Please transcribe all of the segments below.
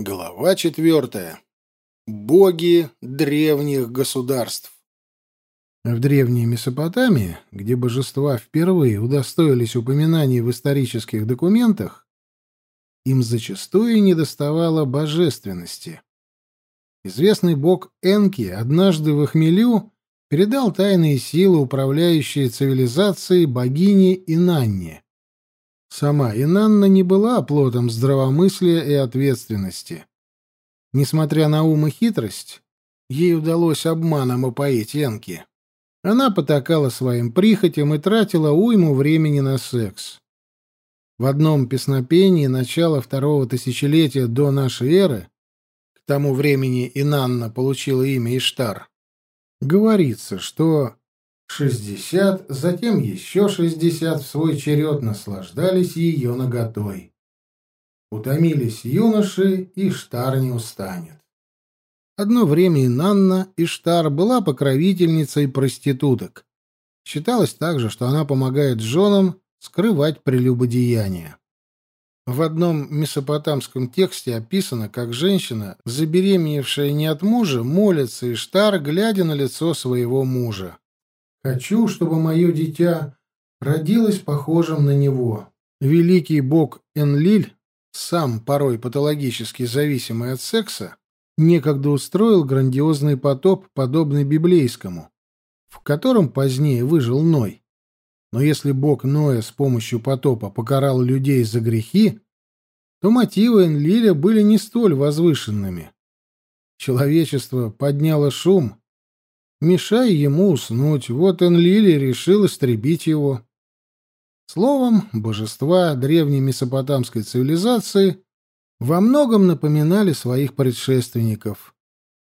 Глава четвертая. Боги древних государств. В древней Месопотамии, где божества впервые удостоились упоминаний в исторических документах, им зачастую недоставало божественности. Известный бог Энки однажды в Эхмелю передал тайные силы, управляющие цивилизацией богине Инанне. Сама Инанна не была оплотом здравомыслия и ответственности. Несмотря на ум и хитрость, ей удалось обманом опоить Янки. Она потакала своим прихотям и тратила уйму времени на секс. В одном песнопении начала второго тысячелетия до нашей эры, к тому времени Инанна получила имя Иштар, говорится, что Шестьдесят, затем еще шестьдесят в свой черед наслаждались ее наготой. Утомились юноши, и Штар не устанет. Одно время Нанна Иштар была покровительницей проституток. Считалось также, что она помогает женам скрывать прелюбодеяние. В одном месопотамском тексте описано, как женщина, забеременевшая не от мужа, молится Иштар, глядя на лицо своего мужа. Хочу, чтобы мое дитя родилось похожим на него. Великий бог Энлиль, сам порой патологически зависимый от секса, некогда устроил грандиозный потоп, подобный библейскому, в котором позднее выжил Ной. Но если бог Ноя с помощью потопа покарал людей за грехи, то мотивы Энлиля были не столь возвышенными. Человечество подняло шум, мешая ему уснуть. Вот Энлили решил истребить его. Словом, божества древней месопотамской цивилизации во многом напоминали своих предшественников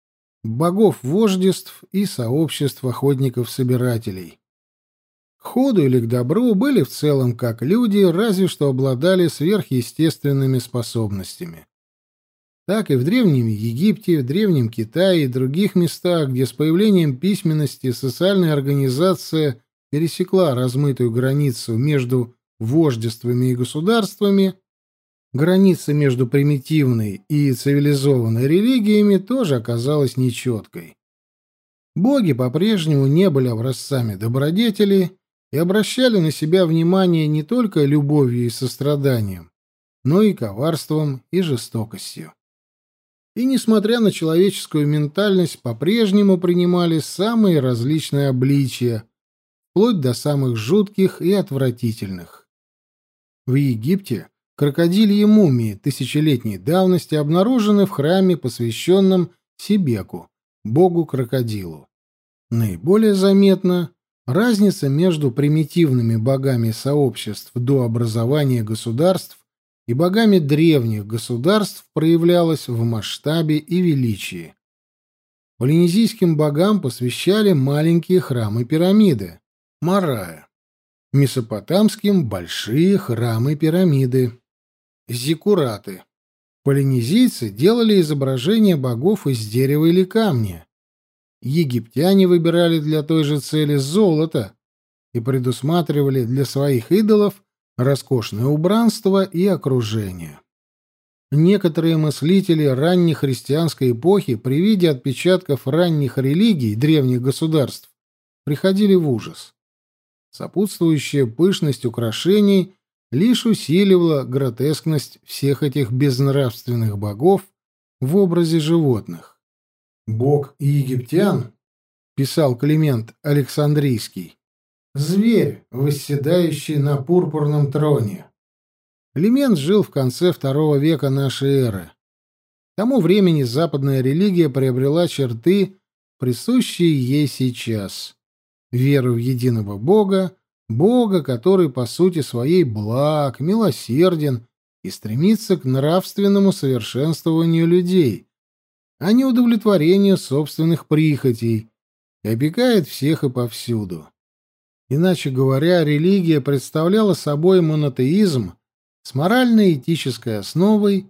— богов вождеств и сообществ охотников-собирателей. К ходу или к добру были в целом как люди, разве что обладали сверхъестественными способностями так и в Древнем Египте, в Древнем Китае и других местах, где с появлением письменности социальная организация пересекла размытую границу между вождествами и государствами, граница между примитивной и цивилизованной религиями тоже оказалась нечеткой. Боги по-прежнему не были образцами добродетели и обращали на себя внимание не только любовью и состраданием, но и коварством и жестокостью и, несмотря на человеческую ментальность, по-прежнему принимали самые различные обличия, вплоть до самых жутких и отвратительных. В Египте крокодильи мумии тысячелетней давности обнаружены в храме, посвященном Сибеку, богу-крокодилу. Наиболее заметна разница между примитивными богами сообществ до образования государств и богами древних государств проявлялась в масштабе и величии. Полинезийским богам посвящали маленькие храмы-пирамиды – Марая. Месопотамским – большие храмы-пирамиды – Зиккураты. Полинезийцы делали изображения богов из дерева или камня. Египтяне выбирали для той же цели золото и предусматривали для своих идолов роскошное убранство и окружение. Некоторые мыслители ранней христианской эпохи при виде отпечатков ранних религий древних государств приходили в ужас. Сопутствующая пышность украшений лишь усиливала гротескность всех этих безнравственных богов в образе животных. «Бог египтян», — писал Климент Александрийский, Зверь, восседающий на пурпурном троне. Климент жил в конце второго века нашей эры. К тому времени западная религия приобрела черты, присущие ей сейчас. Веру в единого Бога, Бога, который по сути своей благ, милосерден и стремится к нравственному совершенствованию людей, а не удовлетворению собственных прихотей, и опекает всех и повсюду. Иначе говоря, религия представляла собой монотеизм с морально-этической основой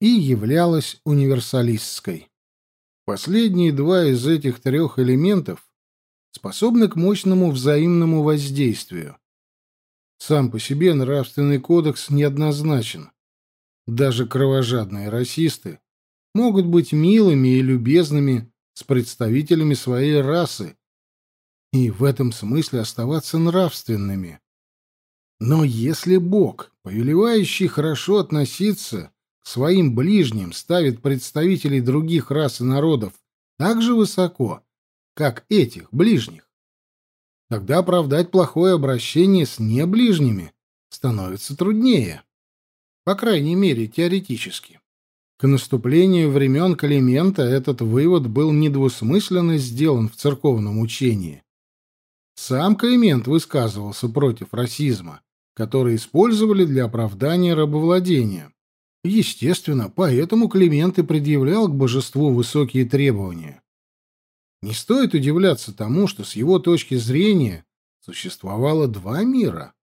и являлась универсалистской. Последние два из этих трех элементов способны к мощному взаимному воздействию. Сам по себе нравственный кодекс неоднозначен. Даже кровожадные расисты могут быть милыми и любезными с представителями своей расы и в этом смысле оставаться нравственными. Но если Бог, повелевающий хорошо относиться к своим ближним, ставит представителей других рас и народов так же высоко, как этих ближних, тогда оправдать плохое обращение с неближними становится труднее. По крайней мере, теоретически. К наступлению времен Климента этот вывод был недвусмысленно сделан в церковном учении. Сам Климент высказывался против расизма, который использовали для оправдания рабовладения. Естественно, поэтому Климент и предъявлял к божеству высокие требования. Не стоит удивляться тому, что с его точки зрения существовало два мира.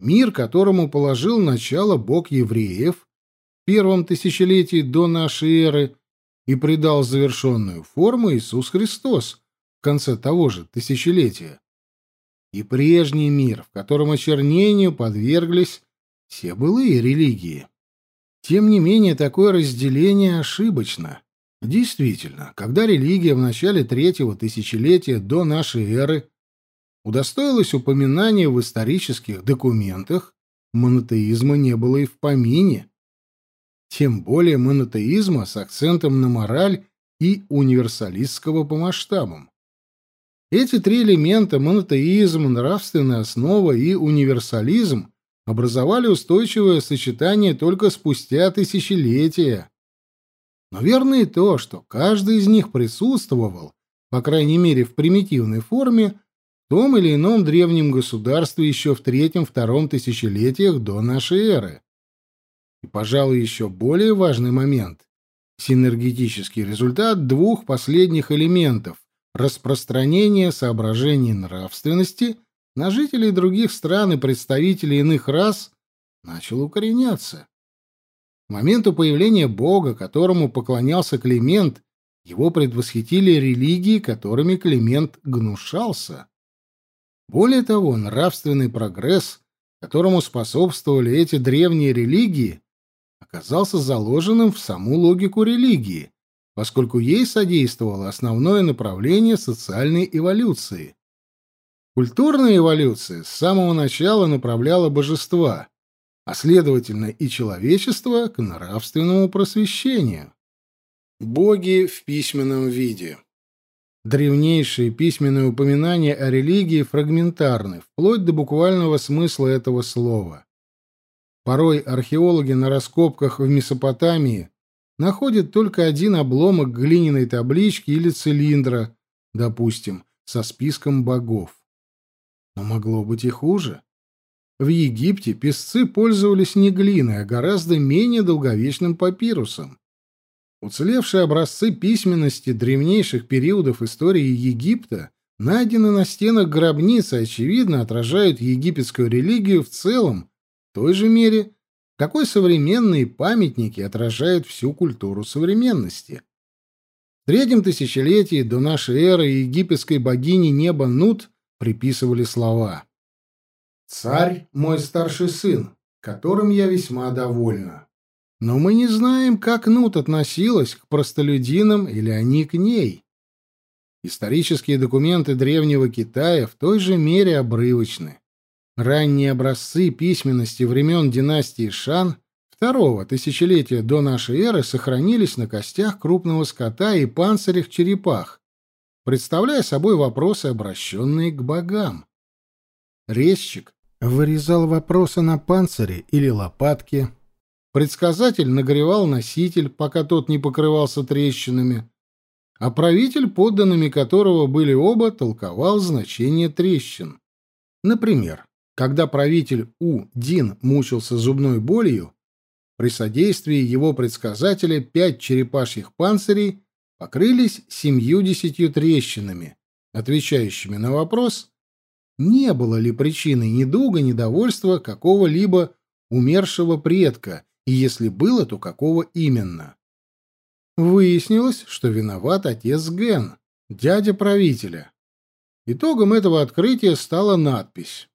Мир, которому положил начало бог евреев в первом тысячелетии до нашей эры и придал завершенную форму Иисус Христос в конце того же тысячелетия и прежний мир, в котором очернению подверглись все былые религии. Тем не менее, такое разделение ошибочно. Действительно, когда религия в начале третьего тысячелетия до нашей эры удостоилась упоминания в исторических документах, монотеизма не было и в помине. Тем более монотеизма с акцентом на мораль и универсалистского по масштабам. Эти три элемента — монотеизм, нравственная основа и универсализм — образовали устойчивое сочетание только спустя тысячелетия. Но верно и то, что каждый из них присутствовал, по крайней мере в примитивной форме, в том или ином древнем государстве еще в третьем-втором тысячелетиях до нашей эры. И, пожалуй, еще более важный момент — синергетический результат двух последних элементов распространение соображений нравственности на жителей других стран и представителей иных рас начало укореняться. К моменту появления Бога, которому поклонялся Климент, его предвосхитили религии, которыми Климент гнушался. Более того, нравственный прогресс, которому способствовали эти древние религии, оказался заложенным в саму логику религии, поскольку ей содействовало основное направление социальной эволюции. Культурная эволюция с самого начала направляла божества, а следовательно и человечество к нравственному просвещению. Боги в письменном виде Древнейшие письменные упоминания о религии фрагментарны, вплоть до буквального смысла этого слова. Порой археологи на раскопках в Месопотамии находит только один обломок глиняной таблички или цилиндра, допустим, со списком богов. Но могло быть и хуже. В Египте песцы пользовались не глиной, а гораздо менее долговечным папирусом. Уцелевшие образцы письменности древнейших периодов истории Египта найдены на стенах гробниц и, очевидно, отражают египетскую религию в целом в той же мере, какой современные памятники отражают всю культуру современности. В третьем тысячелетии до нашей эры египетской богине неба Нут приписывали слова «Царь — мой старший сын, которым я весьма довольна». Но мы не знаем, как Нут относилась к простолюдинам или они к ней. Исторические документы древнего Китая в той же мере обрывочны. Ранние образцы письменности времен династии Шан второго тысячелетия до нашей эры сохранились на костях крупного скота и панцирях черепах, представляя собой вопросы, обращенные к богам. Резчик вырезал вопросы на панцире или лопатке, предсказатель нагревал носитель, пока тот не покрывался трещинами, а правитель, подданными которого были оба, толковал значение трещин. Например, когда правитель У Дин мучился зубной болью, при содействии его предсказателя пять черепашьих панцирей покрылись семью-десятью трещинами, отвечающими на вопрос, не было ли причиной недуга, недовольства какого-либо умершего предка, и если было, то какого именно. Выяснилось, что виноват отец Ген, дядя правителя. Итогом этого открытия стала надпись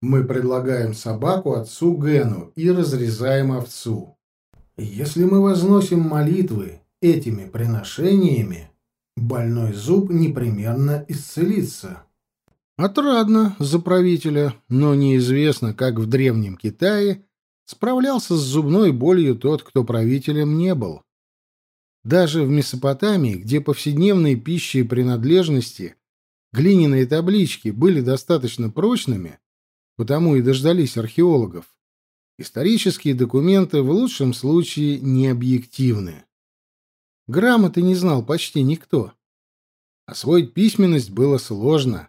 мы предлагаем собаку отцу Гену и разрезаем овцу. Если мы возносим молитвы этими приношениями больной зуб непременно исцелится. Отрадно за правителя, но неизвестно, как в Древнем Китае справлялся с зубной болью тот, кто правителем не был. Даже в Месопотамии, где повседневные пищи и принадлежности, глиняные таблички были достаточно прочными, потому и дождались археологов, исторические документы в лучшем случае не объективны. Грамоты не знал почти никто. Освоить письменность было сложно.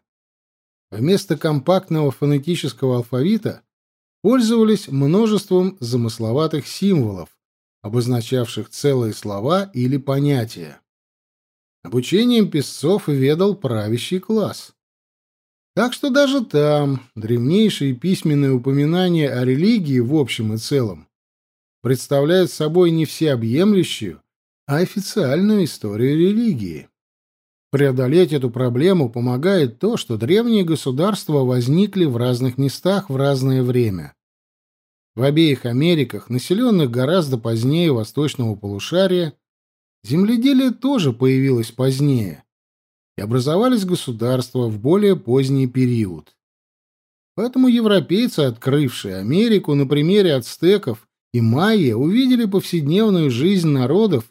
Вместо компактного фонетического алфавита пользовались множеством замысловатых символов, обозначавших целые слова или понятия. Обучением писцов ведал правящий класс. Так что даже там древнейшие письменные упоминания о религии в общем и целом представляют собой не всеобъемлющую, а официальную историю религии. Преодолеть эту проблему помогает то, что древние государства возникли в разных местах в разное время. В обеих Америках, населенных гораздо позднее восточного полушария, земледелие тоже появилось позднее, образовались государства в более поздний период. Поэтому европейцы, открывшие Америку на примере ацтеков и майя, увидели повседневную жизнь народов,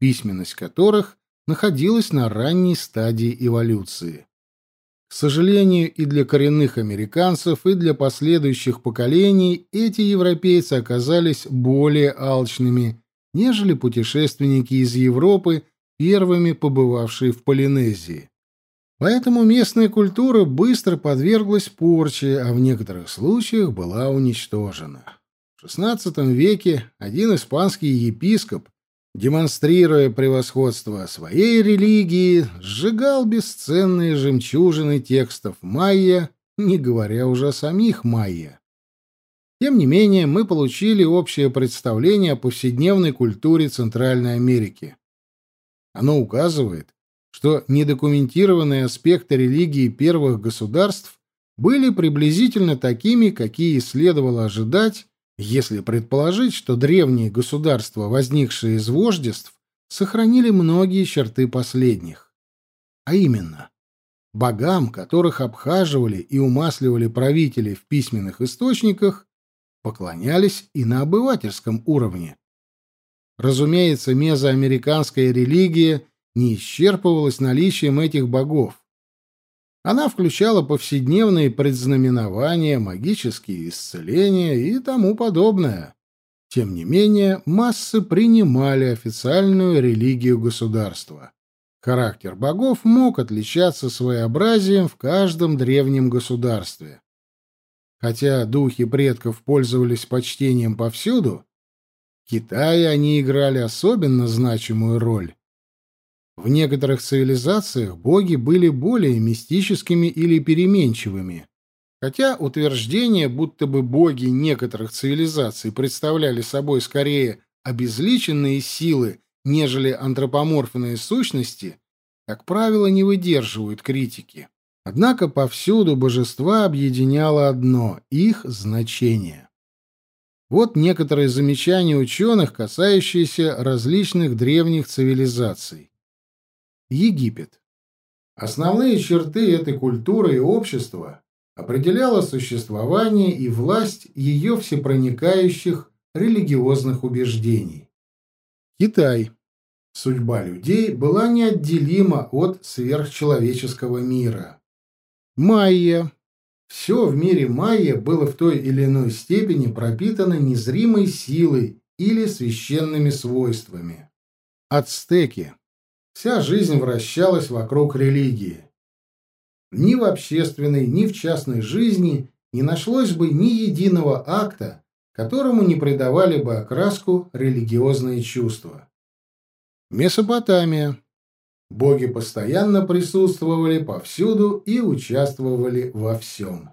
письменность которых находилась на ранней стадии эволюции. К сожалению, и для коренных американцев, и для последующих поколений эти европейцы оказались более алчными, нежели путешественники из Европы, первыми побывавшие в Полинезии. Поэтому местная культура быстро подверглась порче, а в некоторых случаях была уничтожена. В XVI веке один испанский епископ демонстрируя превосходство своей религии, сжигал бесценные жемчужины текстов майя, не говоря уже о самих майя. Тем не менее, мы получили общее представление о повседневной культуре Центральной Америки. Оно указывает, что недокументированные аспекты религии первых государств были приблизительно такими, какие следовало ожидать если предположить, что древние государства, возникшие из вождеств, сохранили многие черты последних. А именно, богам, которых обхаживали и умасливали правители в письменных источниках, поклонялись и на обывательском уровне. Разумеется, мезоамериканская религия не исчерпывалась наличием этих богов. Она включала повседневные предзнаменования, магические исцеления и тому подобное. Тем не менее, массы принимали официальную религию государства. Характер богов мог отличаться своеобразием в каждом древнем государстве. Хотя духи предков пользовались почтением повсюду, в Китае они играли особенно значимую роль. В некоторых цивилизациях боги были более мистическими или переменчивыми. Хотя утверждение, будто бы боги некоторых цивилизаций представляли собой скорее обезличенные силы, нежели антропоморфные сущности, как правило, не выдерживают критики. Однако повсюду божества объединяло одно — их значение. Вот некоторые замечания ученых, касающиеся различных древних цивилизаций. Египет. Основные черты этой культуры и общества определяло существование и власть ее всепроникающих религиозных убеждений. Китай. Судьба людей была неотделима от сверхчеловеческого мира. Майя. Все в мире майя было в той или иной степени пропитано незримой силой или священными свойствами. Ацтеки. Вся жизнь вращалась вокруг религии. Ни в общественной, ни в частной жизни не нашлось бы ни единого акта, которому не придавали бы окраску религиозные чувства. Месопотамия. Боги постоянно присутствовали повсюду и участвовали во всем.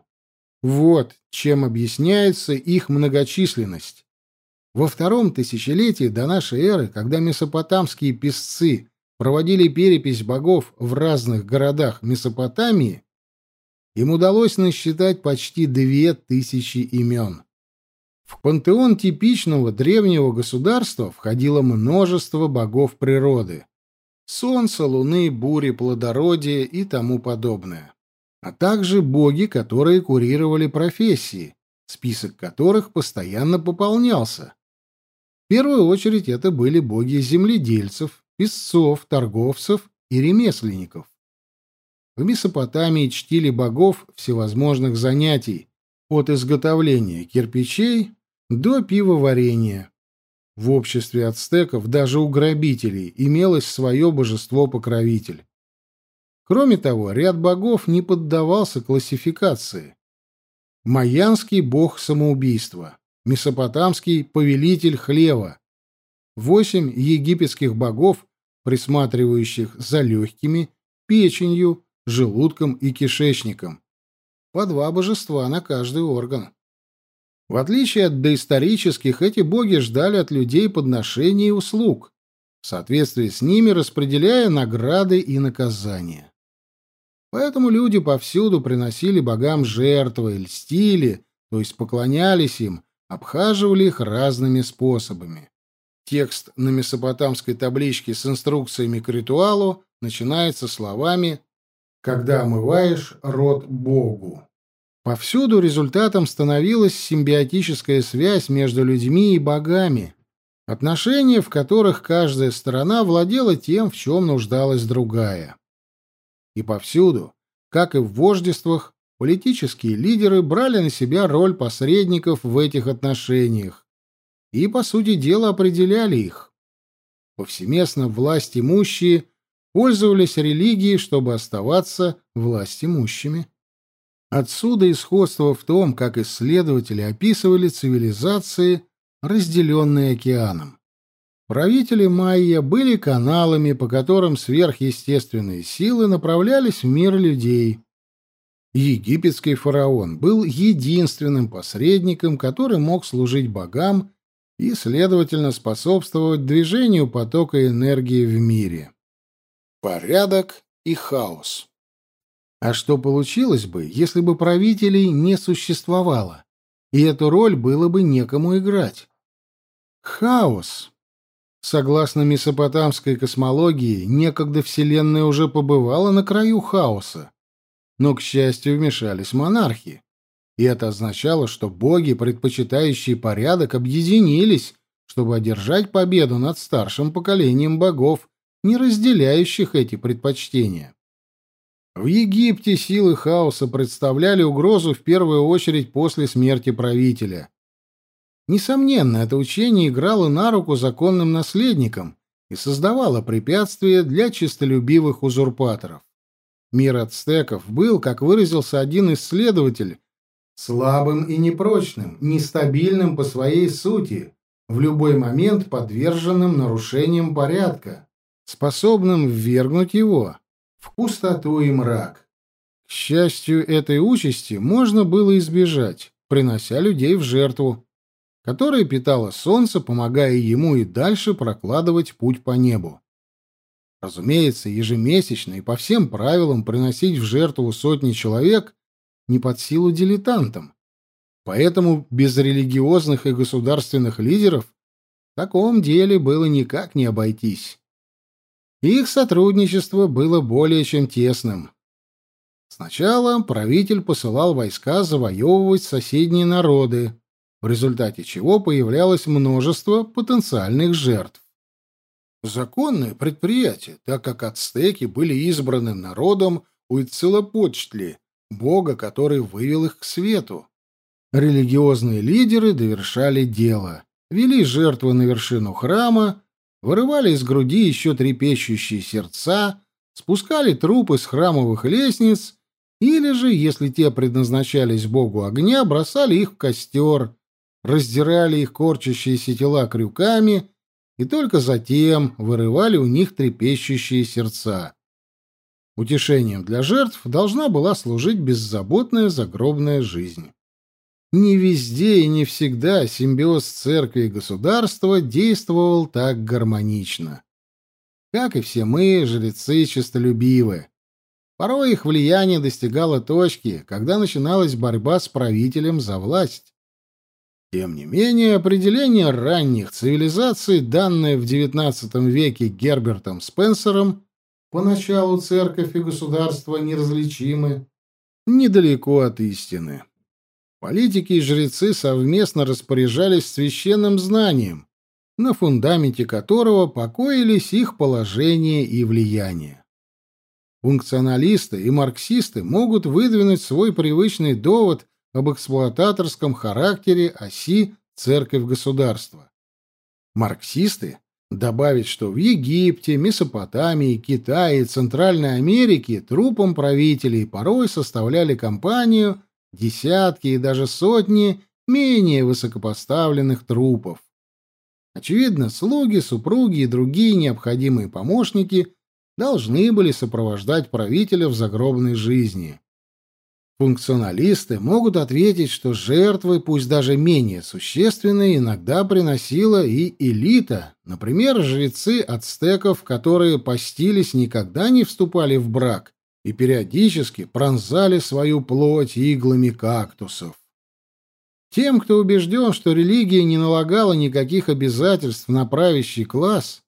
Вот чем объясняется их многочисленность. Во втором тысячелетии до нашей эры, когда месопотамские писцы проводили перепись богов в разных городах Месопотамии, им удалось насчитать почти две тысячи имен. В пантеон типичного древнего государства входило множество богов природы. Солнца, луны, бури, плодородие и тому подобное. А также боги, которые курировали профессии, список которых постоянно пополнялся. В первую очередь это были боги земледельцев, песцов, торговцев и ремесленников. В Месопотамии чтили богов всевозможных занятий, от изготовления кирпичей до пивоварения. В обществе ацтеков даже у грабителей имелось свое божество-покровитель. Кроме того, ряд богов не поддавался классификации. Майянский бог самоубийства, месопотамский повелитель хлева, восемь египетских богов, присматривающих за легкими, печенью, желудком и кишечником. По два божества на каждый орган. В отличие от доисторических, эти боги ждали от людей подношений и услуг, в соответствии с ними распределяя награды и наказания. Поэтому люди повсюду приносили богам жертвы, льстили, то есть поклонялись им, обхаживали их разными способами. Текст на месопотамской табличке с инструкциями к ритуалу начинается словами «Когда омываешь рот Богу». Повсюду результатом становилась симбиотическая связь между людьми и богами, отношения, в которых каждая сторона владела тем, в чем нуждалась другая. И повсюду, как и в вождествах, политические лидеры брали на себя роль посредников в этих отношениях и, по сути дела, определяли их. Повсеместно власть имущие пользовались религией, чтобы оставаться власть имущими. Отсюда и сходство в том, как исследователи описывали цивилизации, разделенные океаном. Правители майя были каналами, по которым сверхъестественные силы направлялись в мир людей. Египетский фараон был единственным посредником, который мог служить богам и, следовательно, способствовать движению потока энергии в мире. Порядок и хаос. А что получилось бы, если бы правителей не существовало, и эту роль было бы некому играть? Хаос. Согласно месопотамской космологии, некогда Вселенная уже побывала на краю хаоса. Но, к счастью, вмешались монархи. И это означало, что боги, предпочитающие порядок, объединились, чтобы одержать победу над старшим поколением богов, не разделяющих эти предпочтения. В Египте силы хаоса представляли угрозу в первую очередь после смерти правителя. Несомненно, это учение играло на руку законным наследникам и создавало препятствия для честолюбивых узурпаторов. Мир ацтеков был, как выразился один исследователь, слабым и непрочным, нестабильным по своей сути, в любой момент подверженным нарушениям порядка, способным ввергнуть его в пустоту и мрак. К счастью, этой участи можно было избежать, принося людей в жертву которое питало солнце, помогая ему и дальше прокладывать путь по небу. Разумеется, ежемесячно и по всем правилам приносить в жертву сотни человек не под силу дилетантам. Поэтому без религиозных и государственных лидеров в таком деле было никак не обойтись. Их сотрудничество было более чем тесным. Сначала правитель посылал войска завоевывать соседние народы, в результате чего появлялось множество потенциальных жертв. Законное предприятие, так как ацтеки были избранным народом Уицелопочтли, бога, который вывел их к свету. Религиозные лидеры довершали дело, вели жертвы на вершину храма, вырывали из груди еще трепещущие сердца, спускали трупы с храмовых лестниц или же, если те предназначались богу огня, бросали их в костер, раздирали их корчащиеся тела крюками и только затем вырывали у них трепещущие сердца. Утешением для жертв должна была служить беззаботная загробная жизнь. Не везде и не всегда симбиоз церкви и государства действовал так гармонично. Как и все мы, жрецы честолюбивы. Порой их влияние достигало точки, когда начиналась борьба с правителем за власть. Тем не менее, определение ранних цивилизаций, данное в XIX веке Гербертом Спенсером, поначалу церковь и государство неразличимы, недалеко от истины. Политики и жрецы совместно распоряжались священным знанием, на фундаменте которого покоились их положение и влияние. Функционалисты и марксисты могут выдвинуть свой привычный довод об эксплуататорском характере оси церковь-государство. Марксисты добавить, что в Египте, Месопотамии, Китае и Центральной Америке трупам правителей порой составляли компанию десятки и даже сотни менее высокопоставленных трупов. Очевидно, слуги, супруги и другие необходимые помощники должны были сопровождать правителя в загробной жизни. Функционалисты могут ответить, что жертвы, пусть даже менее существенные, иногда приносила и элита, например, жрецы ацтеков, которые постились, никогда не вступали в брак и периодически пронзали свою плоть иглами кактусов. Тем, кто убежден, что религия не налагала никаких обязательств на правящий класс,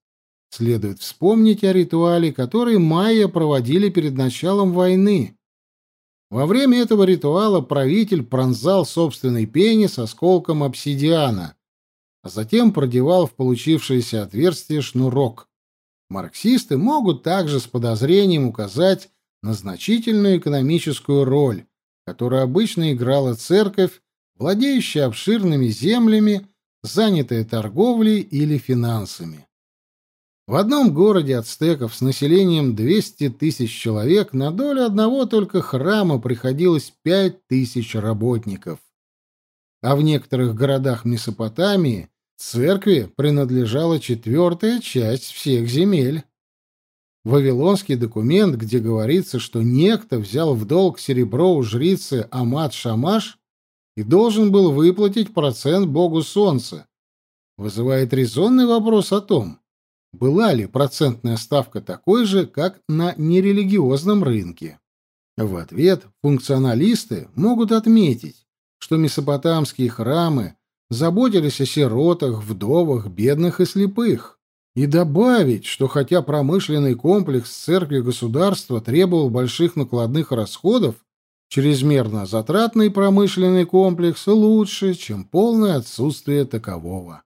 следует вспомнить о ритуале, который майя проводили перед началом войны. Во время этого ритуала правитель пронзал собственный пенис осколком обсидиана, а затем продевал в получившееся отверстие шнурок. Марксисты могут также с подозрением указать на значительную экономическую роль, которую обычно играла церковь владеющая обширными землями, занятая торговлей или финансами. В одном городе ацтеков с населением 200 тысяч человек на долю одного только храма приходилось 5 тысяч работников. А в некоторых городах Месопотамии церкви принадлежала четвертая часть всех земель. Вавилонский документ, где говорится, что некто взял в долг серебро у жрицы Амат-Шамаш, и должен был выплатить процент богу солнца. Вызывает резонный вопрос о том, была ли процентная ставка такой же, как на нерелигиозном рынке. В ответ функционалисты могут отметить, что месопотамские храмы заботились о сиротах, вдовах, бедных и слепых, и добавить, что хотя промышленный комплекс церкви государства требовал больших накладных расходов, Чрезмерно затратный промышленный комплекс лучше, чем полное отсутствие такового.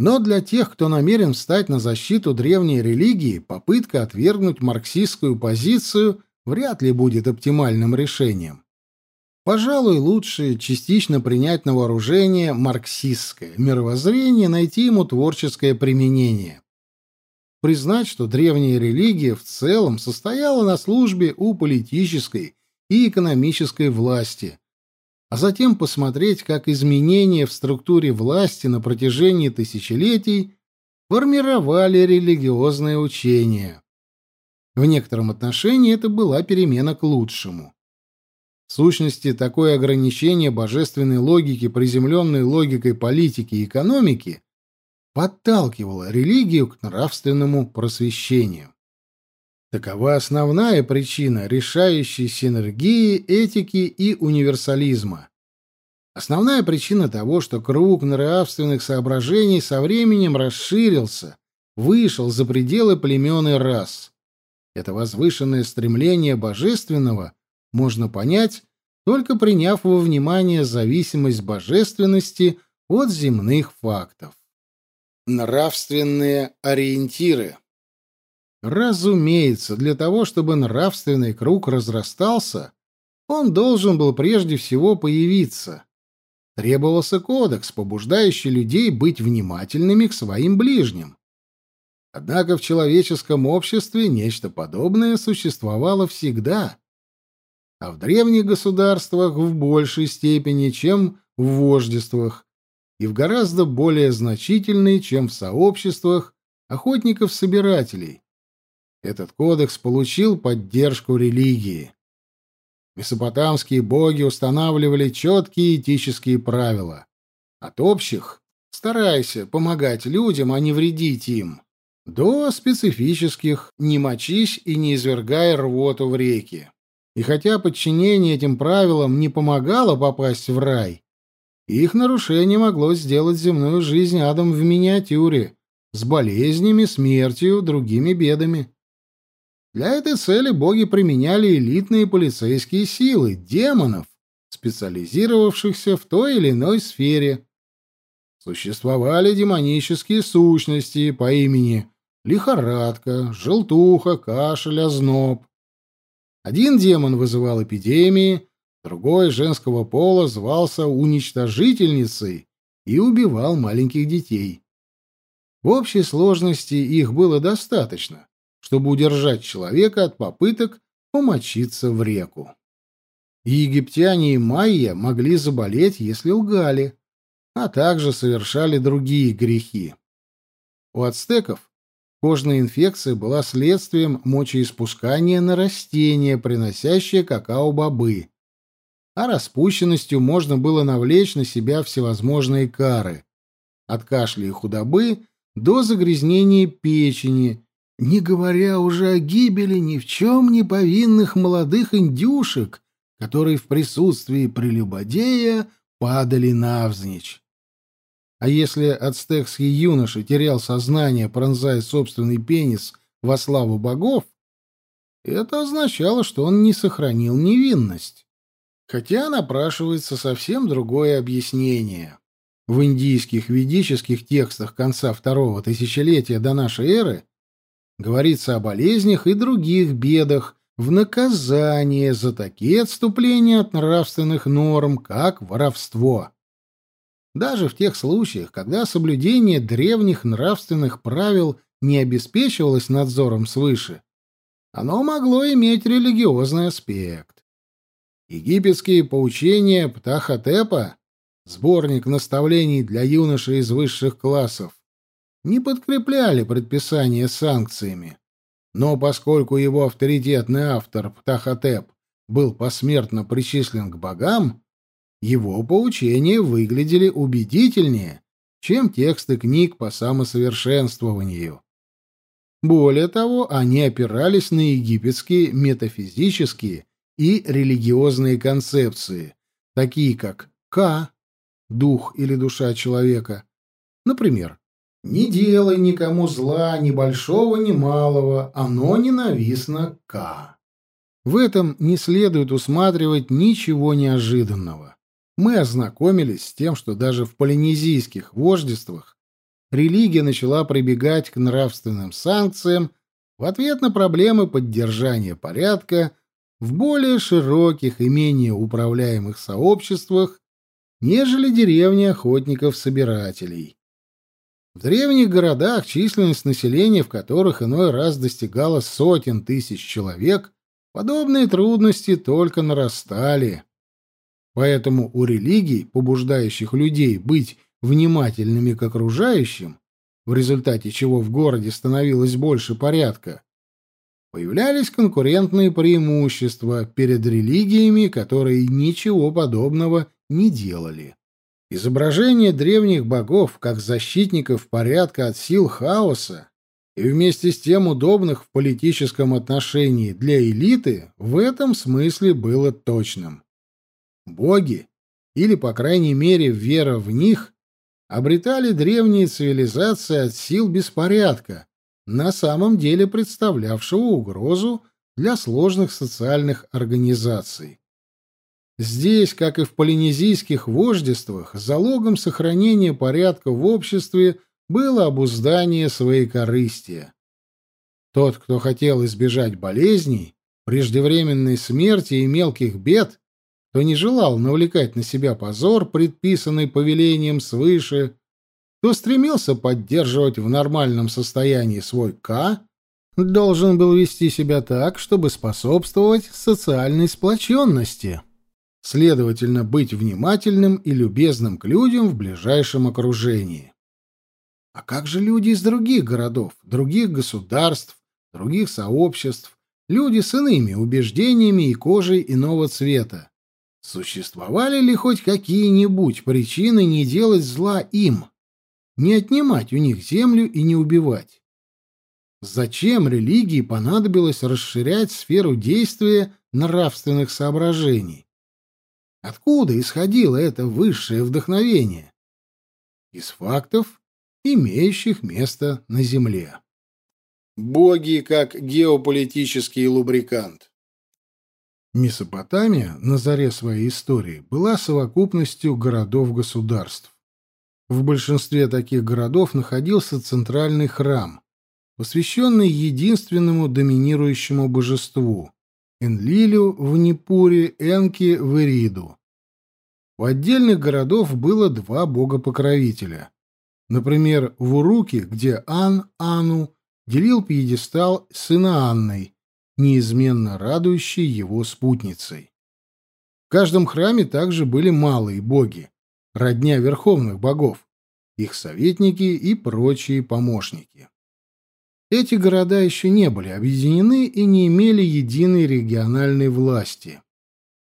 Но для тех, кто намерен встать на защиту древней религии, попытка отвергнуть марксистскую позицию вряд ли будет оптимальным решением. Пожалуй, лучше частично принять на вооружение марксистское мировоззрение, найти ему творческое применение. Признать, что древняя религия в целом состояла на службе у политической и экономической власти, а затем посмотреть, как изменения в структуре власти на протяжении тысячелетий формировали религиозные учения. В некотором отношении это была перемена к лучшему. В сущности, такое ограничение божественной логики, приземленной логикой политики и экономики, подталкивало религию к нравственному просвещению. Такова основная причина решающей синергии этики и универсализма. Основная причина того, что круг нравственных соображений со временем расширился, вышел за пределы племен и рас. Это возвышенное стремление божественного можно понять, только приняв во внимание зависимость божественности от земных фактов. Нравственные ориентиры Разумеется, для того, чтобы нравственный круг разрастался, он должен был прежде всего появиться. Требовался кодекс, побуждающий людей быть внимательными к своим ближним. Однако в человеческом обществе нечто подобное существовало всегда, а в древних государствах в большей степени, чем в вождествах, и в гораздо более значительной, чем в сообществах охотников-собирателей, этот кодекс получил поддержку религии. Месопотамские боги устанавливали четкие этические правила. От общих — старайся помогать людям, а не вредить им, до специфических «не мочись и не извергай рвоту в реки». И хотя подчинение этим правилам не помогало попасть в рай, Их нарушение могло сделать земную жизнь адом в миниатюре, с болезнями, смертью, другими бедами. Для этой цели боги применяли элитные полицейские силы, демонов, специализировавшихся в той или иной сфере. Существовали демонические сущности по имени лихорадка, желтуха, кашель, озноб. Один демон вызывал эпидемии, другой женского пола звался уничтожительницей и убивал маленьких детей. В общей сложности их было достаточно, чтобы удержать человека от попыток помочиться в реку. Египтяне и майя могли заболеть, если лгали, а также совершали другие грехи. У ацтеков кожная инфекция была следствием мочеиспускания на растения, приносящие какао-бобы, а распущенностью можно было навлечь на себя всевозможные кары, от кашля и худобы до загрязнения печени, не говоря уже о гибели ни в чем не повинных молодых индюшек, которые в присутствии прелюбодея падали навзничь. А если ацтекский юноша терял сознание, пронзая собственный пенис во славу богов, это означало, что он не сохранил невинность. Хотя напрашивается совсем другое объяснение. В индийских ведических текстах конца второго тысячелетия до нашей эры говорится о болезнях и других бедах в наказание за такие отступления от нравственных норм, как воровство. Даже в тех случаях, когда соблюдение древних нравственных правил не обеспечивалось надзором свыше, оно могло иметь религиозный аспект. Египетские поучения Птахотепа сборник наставлений для юношей из высших классов, не подкрепляли предписания санкциями. Но поскольку его авторитетный автор Птахотеп был посмертно причислен к богам, его поучения выглядели убедительнее, чем тексты книг по самосовершенствованию. Более того, они опирались на египетские метафизические и религиозные концепции, такие как Ка, дух или душа человека. Например, «Не делай никому зла, ни большого, ни малого, оно ненавистно К». В этом не следует усматривать ничего неожиданного. Мы ознакомились с тем, что даже в полинезийских вождествах религия начала прибегать к нравственным санкциям в ответ на проблемы поддержания порядка в более широких и менее управляемых сообществах нежели деревни охотников-собирателей. В древних городах, численность населения в которых иной раз достигала сотен тысяч человек, подобные трудности только нарастали. Поэтому у религий, побуждающих людей быть внимательными к окружающим, в результате чего в городе становилось больше порядка, появлялись конкурентные преимущества перед религиями, которые ничего подобного не делали. Изображение древних богов как защитников порядка от сил хаоса и вместе с тем удобных в политическом отношении для элиты в этом смысле было точным. Боги, или, по крайней мере, вера в них, обретали древние цивилизации от сил беспорядка, на самом деле представлявшего угрозу для сложных социальных организаций. Здесь, как и в полинезийских вождествах, залогом сохранения порядка в обществе было обуздание своей корысти. Тот, кто хотел избежать болезней, преждевременной смерти и мелких бед, кто не желал навлекать на себя позор, предписанный повелением свыше, кто стремился поддерживать в нормальном состоянии свой «К», должен был вести себя так, чтобы способствовать социальной сплоченности следовательно, быть внимательным и любезным к людям в ближайшем окружении. А как же люди из других городов, других государств, других сообществ, люди с иными убеждениями и кожей иного цвета? Существовали ли хоть какие-нибудь причины не делать зла им, не отнимать у них землю и не убивать? Зачем религии понадобилось расширять сферу действия нравственных соображений? Откуда исходило это высшее вдохновение? Из фактов, имеющих место на Земле. Боги как геополитический лубрикант. Месопотамия на заре своей истории была совокупностью городов-государств. В большинстве таких городов находился центральный храм, посвященный единственному доминирующему божеству — Энлилю в Непуре, Энки в Ириду. У отдельных городов было два бога-покровителя. Например, в Уруке, где Ан Ану делил пьедестал с Инаанной, неизменно радующей его спутницей. В каждом храме также были малые боги, родня верховных богов, их советники и прочие помощники. Эти города еще не были объединены и не имели единой региональной власти.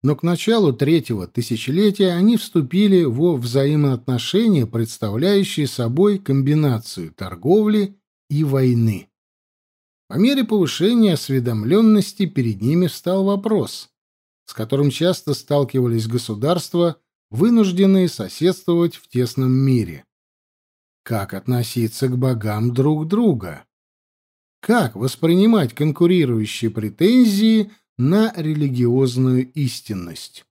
Но к началу третьего тысячелетия они вступили во взаимоотношения, представляющие собой комбинацию торговли и войны. По мере повышения осведомленности перед ними встал вопрос, с которым часто сталкивались государства, вынужденные соседствовать в тесном мире. Как относиться к богам друг друга? Как воспринимать конкурирующие претензии на религиозную истинность?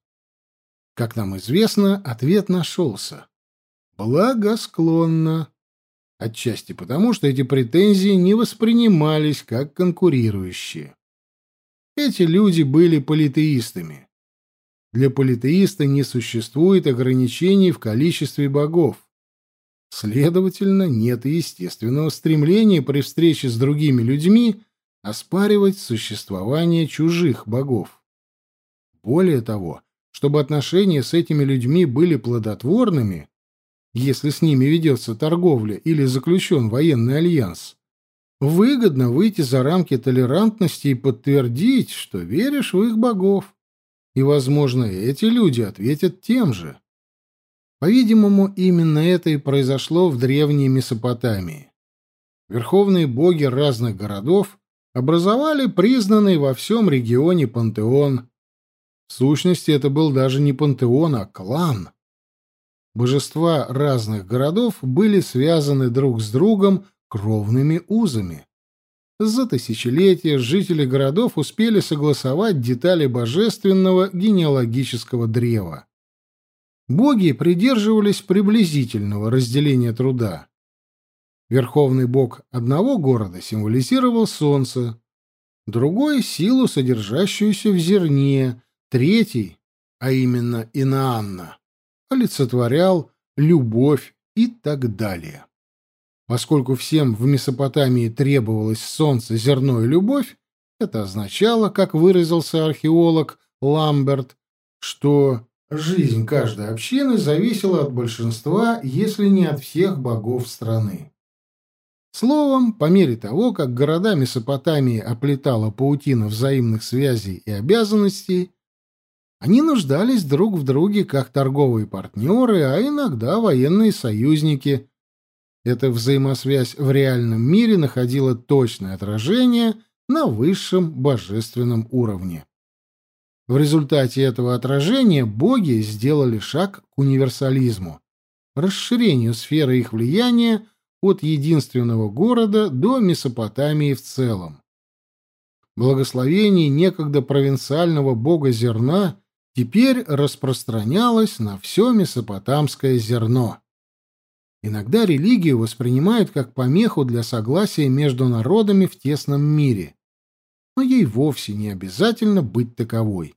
Как нам известно, ответ нашелся. Благосклонно. Отчасти потому, что эти претензии не воспринимались как конкурирующие. Эти люди были политеистами. Для политеиста не существует ограничений в количестве богов. Следовательно, нет естественного стремления при встрече с другими людьми оспаривать существование чужих богов. Более того, чтобы отношения с этими людьми были плодотворными, если с ними ведется торговля или заключен военный альянс, выгодно выйти за рамки толерантности и подтвердить, что веришь в их богов. И, возможно, эти люди ответят тем же. По-видимому, именно это и произошло в древней Месопотамии. Верховные боги разных городов образовали признанный во всем регионе пантеон. В сущности, это был даже не пантеон, а клан. Божества разных городов были связаны друг с другом кровными узами. За тысячелетия жители городов успели согласовать детали божественного генеалогического древа боги придерживались приблизительного разделения труда. Верховный бог одного города символизировал солнце, другой — силу, содержащуюся в зерне, третий, а именно Инаанна, олицетворял любовь и так далее. Поскольку всем в Месопотамии требовалось солнце, зерно и любовь, это означало, как выразился археолог Ламберт, что Жизнь каждой общины зависела от большинства, если не от всех богов страны. Словом, по мере того, как города Месопотамии оплетала паутина взаимных связей и обязанностей, они нуждались друг в друге как торговые партнеры, а иногда военные союзники. Эта взаимосвязь в реальном мире находила точное отражение на высшем божественном уровне. В результате этого отражения боги сделали шаг к универсализму, расширению сферы их влияния от единственного города до Месопотамии в целом. Благословение некогда провинциального бога зерна теперь распространялось на все месопотамское зерно. Иногда религию воспринимают как помеху для согласия между народами в тесном мире, но ей вовсе не обязательно быть таковой.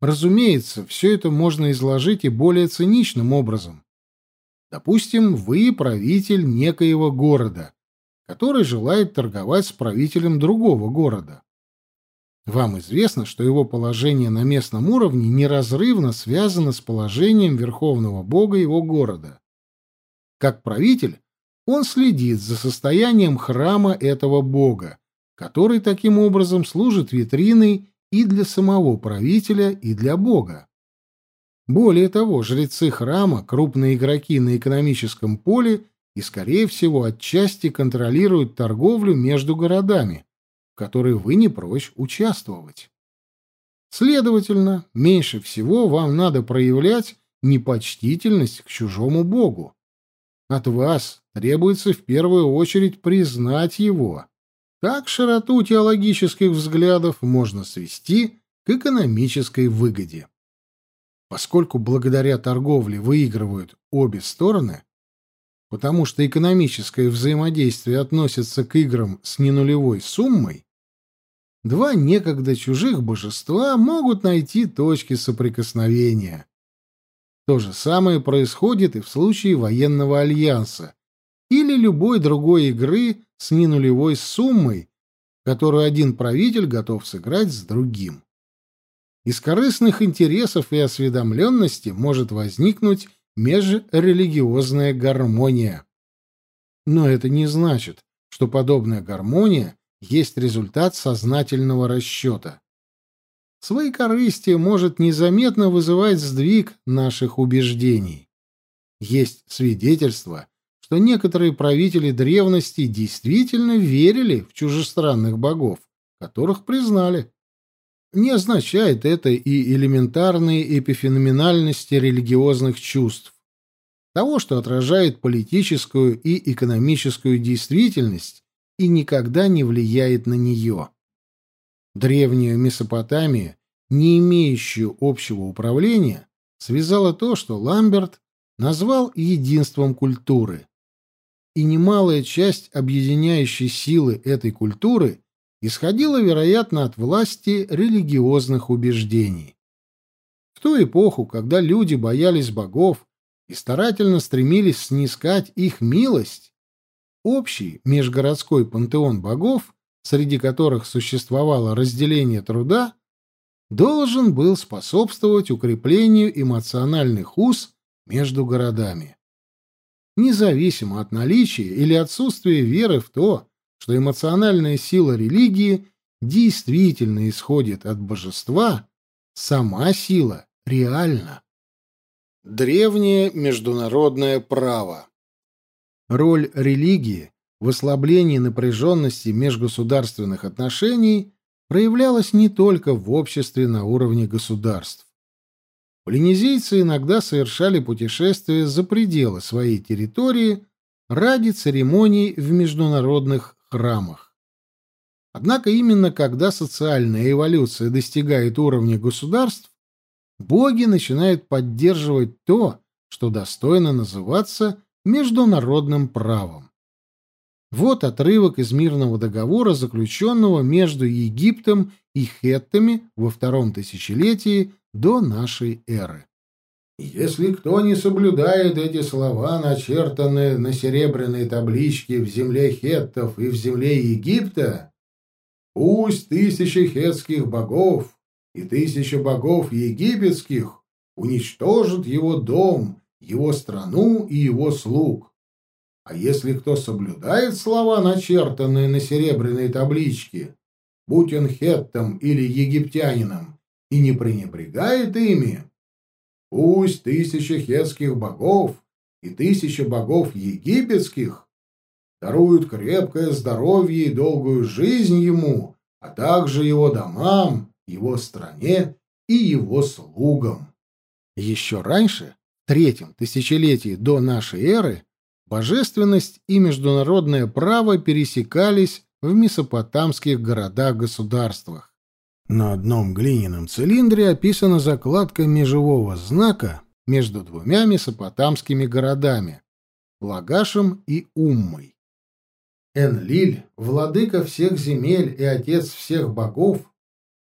Разумеется, все это можно изложить и более циничным образом. Допустим, вы правитель некоего города, который желает торговать с правителем другого города. Вам известно, что его положение на местном уровне неразрывно связано с положением верховного бога его города. Как правитель, он следит за состоянием храма этого бога, который таким образом служит витриной и для самого правителя, и для бога. Более того, жрецы храма — крупные игроки на экономическом поле и, скорее всего, отчасти контролируют торговлю между городами, в которой вы не прочь участвовать. Следовательно, меньше всего вам надо проявлять непочтительность к чужому богу. От вас требуется в первую очередь признать его. Так широту теологических взглядов можно свести к экономической выгоде. Поскольку благодаря торговле выигрывают обе стороны, потому что экономическое взаимодействие относится к играм с ненулевой суммой, два некогда чужих божества могут найти точки соприкосновения. То же самое происходит и в случае военного альянса или любой другой игры с ненулевой суммой, которую один правитель готов сыграть с другим. Из корыстных интересов и осведомленности может возникнуть межрелигиозная гармония. Но это не значит, что подобная гармония есть результат сознательного расчета. Свои корысти может незаметно вызывать сдвиг наших убеждений. Есть свидетельства, что некоторые правители древности действительно верили в чужестранных богов, которых признали. Не означает это и элементарной эпифеноменальности религиозных чувств, того, что отражает политическую и экономическую действительность и никогда не влияет на нее. Древнюю Месопотамию, не имеющую общего управления, связало то, что Ламберт назвал единством культуры. И немалая часть объединяющей силы этой культуры исходила, вероятно, от власти религиозных убеждений. В ту эпоху, когда люди боялись богов и старательно стремились снискать их милость, общий межгородской пантеон богов, среди которых существовало разделение труда, должен был способствовать укреплению эмоциональных уз между городами. Независимо от наличия или отсутствия веры в то, что эмоциональная сила религии действительно исходит от божества, сама сила реальна. Древнее международное право Роль религии в ослаблении напряженности межгосударственных отношений проявлялась не только в обществе на уровне государств. Полинезийцы иногда совершали путешествия за пределы своей территории ради церемоний в международных храмах. Однако именно когда социальная эволюция достигает уровня государств, боги начинают поддерживать то, что достойно называться международным правом. Вот отрывок из мирного договора, заключенного между Египтом и хеттами во втором тысячелетии до нашей эры. Если кто не соблюдает эти слова, начертанные на серебряной табличке в земле хеттов и в земле Египта, пусть тысячи хетских богов и тысяча богов египетских уничтожат его дом его страну и его слуг. А если кто соблюдает слова, начертанные на серебряной табличке, будь он хеттом или египтянином, и не пренебрегает ими, пусть тысяча хетских богов и тысяча богов египетских даруют крепкое здоровье и долгую жизнь ему, а также его домам, его стране и его слугам. Еще раньше третьем тысячелетии до нашей эры божественность и международное право пересекались в месопотамских городах-государствах. На одном глиняном цилиндре описана закладка межевого знака между двумя месопотамскими городами — Лагашем и Уммой. Энлиль, владыка всех земель и отец всех богов,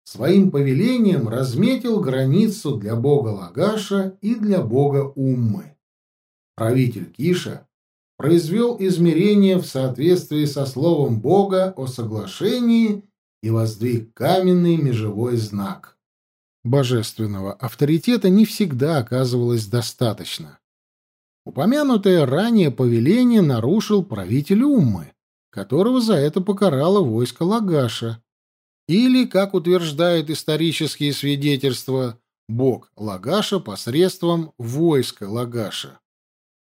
своим повелением разметил границу для бога Лагаша и для бога Уммы. Правитель Киша произвел измерения в соответствии со словом бога о соглашении и воздвиг каменный межевой знак. Божественного авторитета не всегда оказывалось достаточно. Упомянутое ранее повеление нарушил правитель Уммы, которого за это покарало войско Лагаша, или, как утверждают исторические свидетельства, бог Лагаша посредством войска Лагаша.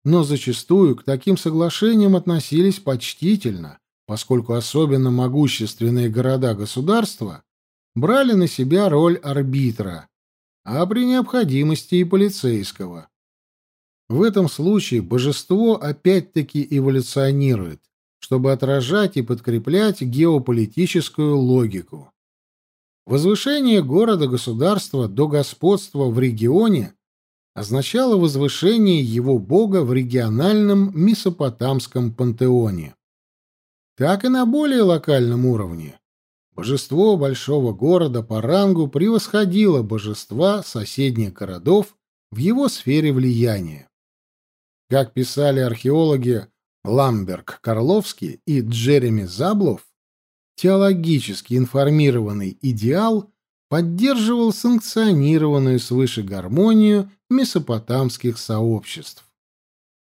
Но зачастую к таким соглашениям относились почтительно, поскольку особенно могущественные города-государства брали на себя роль арбитра, а при необходимости и полицейского. В этом случае божество опять-таки эволюционирует, чтобы отражать и подкреплять геополитическую логику. Возвышение города-государства до господства в регионе означало возвышение его бога в региональном месопотамском пантеоне. Так и на более локальном уровне. Божество большого города по рангу превосходило божества соседних городов в его сфере влияния. Как писали археологи Ламберг Карловский и Джереми Заблов, теологически информированный идеал поддерживал санкционированную свыше гармонию месопотамских сообществ.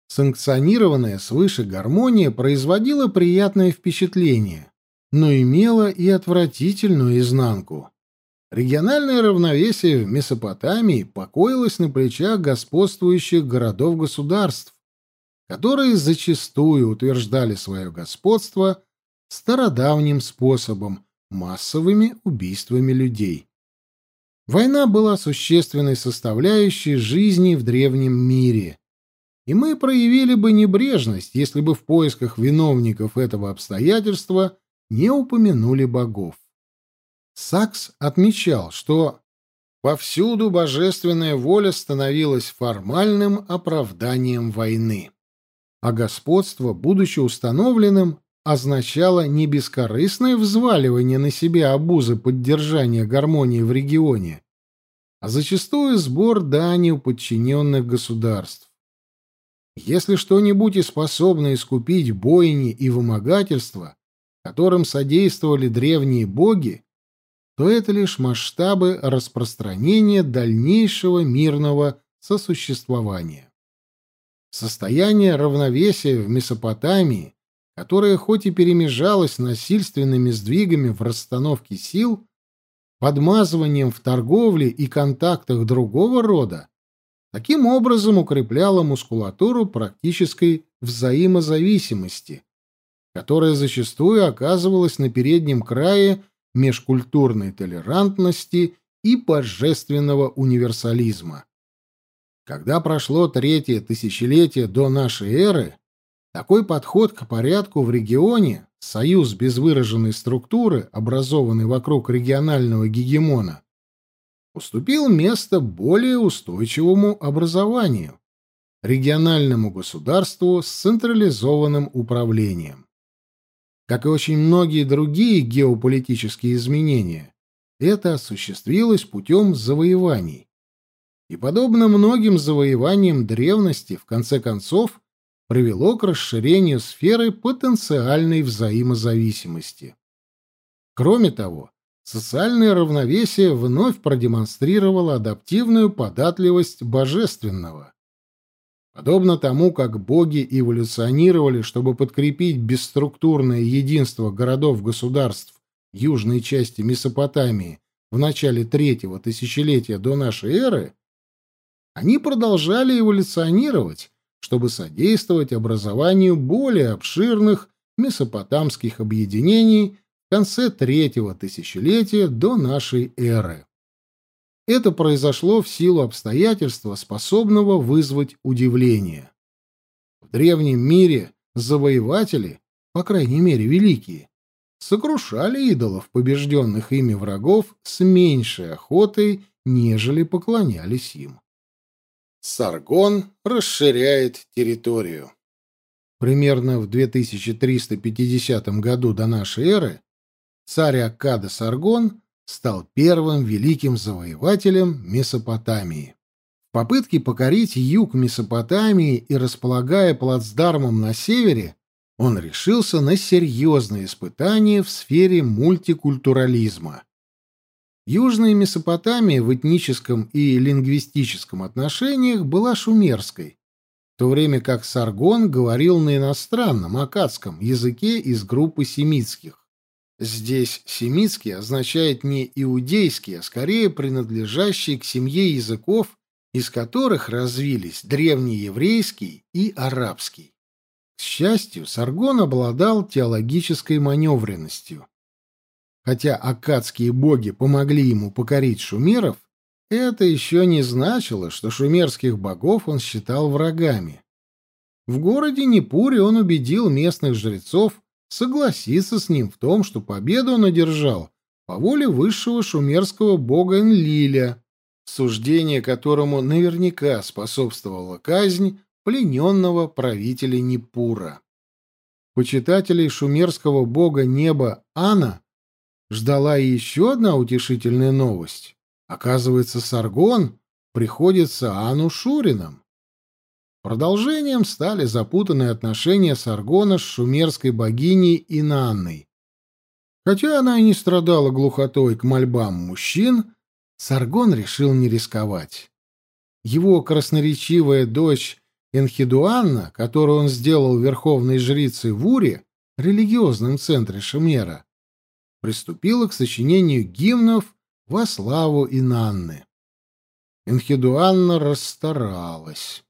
Санкционированная свыше гармония производила приятное впечатление, но имела и отвратительную изнанку. Региональное равновесие в Месопотамии покоилось на плечах господствующих городов-государств, которые зачастую утверждали свое господство стародавним способом – массовыми убийствами людей. Война была существенной составляющей жизни в древнем мире, и мы проявили бы небрежность, если бы в поисках виновников этого обстоятельства не упомянули богов. Сакс отмечал, что повсюду божественная воля становилась формальным оправданием войны а господство, будучи установленным, означало не бескорыстное взваливание на себя обузы поддержания гармонии в регионе, а зачастую сбор дани у подчиненных государств. Если что-нибудь и способно искупить бойни и вымогательства, которым содействовали древние боги, то это лишь масштабы распространения дальнейшего мирного сосуществования. Состояние равновесия в Месопотамии, которое хоть и перемежалось насильственными сдвигами в расстановке сил, подмазыванием в торговле и контактах другого рода, таким образом укрепляло мускулатуру практической взаимозависимости, которая зачастую оказывалась на переднем крае межкультурной толерантности и божественного универсализма. Когда прошло третье тысячелетие до нашей эры, такой подход к порядку в регионе, союз без выраженной структуры, образованный вокруг регионального гегемона, уступил место более устойчивому образованию, региональному государству с централизованным управлением. Как и очень многие другие геополитические изменения, это осуществилось путем завоеваний, и, подобно многим завоеваниям древности, в конце концов, привело к расширению сферы потенциальной взаимозависимости. Кроме того, социальное равновесие вновь продемонстрировало адаптивную податливость божественного. Подобно тому, как боги эволюционировали, чтобы подкрепить бесструктурное единство городов-государств южной части Месопотамии в начале третьего тысячелетия до нашей эры, они продолжали эволюционировать, чтобы содействовать образованию более обширных месопотамских объединений конце третьего тысячелетия до нашей эры. Это произошло в силу обстоятельства, способного вызвать удивление. В древнем мире завоеватели, по крайней мере великие, сокрушали идолов, побежденных ими врагов, с меньшей охотой, нежели поклонялись им. Саргон расширяет территорию. Примерно в 2350 году до нашей эры царь Аккада Саргон стал первым великим завоевателем Месопотамии. В попытке покорить юг Месопотамии и располагая плацдармом на севере, он решился на серьезные испытания в сфере мультикультурализма. Южная Месопотамия в этническом и лингвистическом отношениях была шумерской, в то время как Саргон говорил на иностранном, акадском языке из группы семитских. Здесь семитский означает не иудейский, а скорее принадлежащий к семье языков, из которых развились древнееврейский и арабский. К счастью, Саргон обладал теологической маневренностью. Хотя аккадские боги помогли ему покорить шумеров, это еще не значило, что шумерских богов он считал врагами. В городе Непуре он убедил местных жрецов согласиться с ним в том, что победу он одержал по воле высшего шумерского бога Энлиля, суждение которому наверняка способствовала казнь плененного правителя Непура. Почитателей шумерского бога неба Ана ждала еще одна утешительная новость. Оказывается, Саргон приходится Ану Шурином. Продолжением стали запутанные отношения Саргона с шумерской богиней Инанной. Хотя она и не страдала глухотой к мольбам мужчин, Саргон решил не рисковать. Его красноречивая дочь Энхидуанна, которую он сделал верховной жрицей в Уре, религиозном центре Шумера, приступила к сочинению гимнов во славу Инанны. Энхидуанна расстаралась.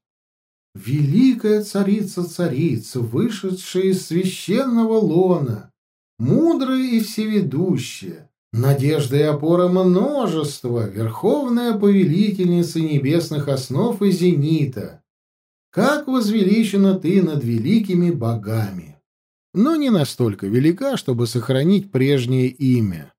Великая царица-царица, вышедшая из священного лона, мудрая и всеведущая, надежда и опора множества, верховная повелительница небесных основ и зенита, как возвеличена ты над великими богами! Но не настолько велика, чтобы сохранить прежнее имя.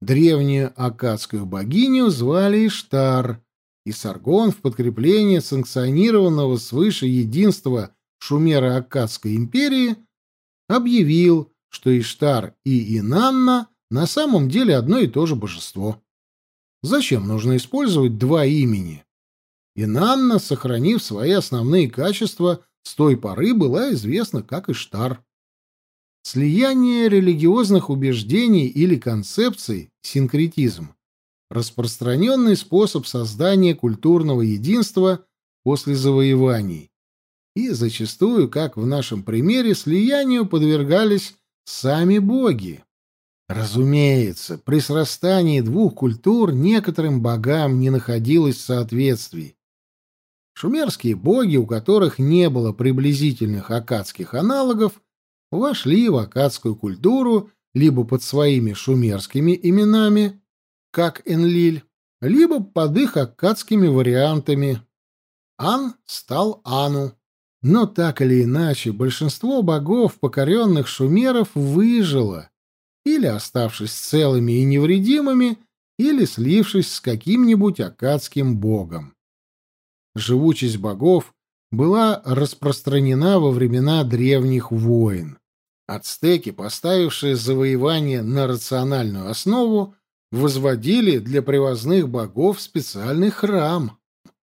Древнюю акадскую богиню звали Иштар, и Саргон в подкреплении санкционированного свыше единства Шумера-Аккадской империи объявил, что Иштар и Инанна на самом деле одно и то же божество. Зачем нужно использовать два имени? Инанна, сохранив свои основные качества, с той поры была известна как Иштар. Слияние религиозных убеждений или концепций, синкретизм, распространенный способ создания культурного единства после завоеваний. И зачастую, как в нашем примере, слиянию подвергались сами боги. Разумеется, при срастании двух культур некоторым богам не находилось соответствий. Шумерские боги, у которых не было приблизительных акадских аналогов, вошли в акадскую культуру либо под своими шумерскими именами, как Энлиль, либо под их аккадскими вариантами. Ан стал Ану. Но так или иначе, большинство богов, покоренных шумеров, выжило, или оставшись целыми и невредимыми, или слившись с каким-нибудь акадским богом. Живучесть богов была распространена во времена древних войн. Ацтеки, поставившие завоевание на рациональную основу, возводили для привозных богов специальный храм.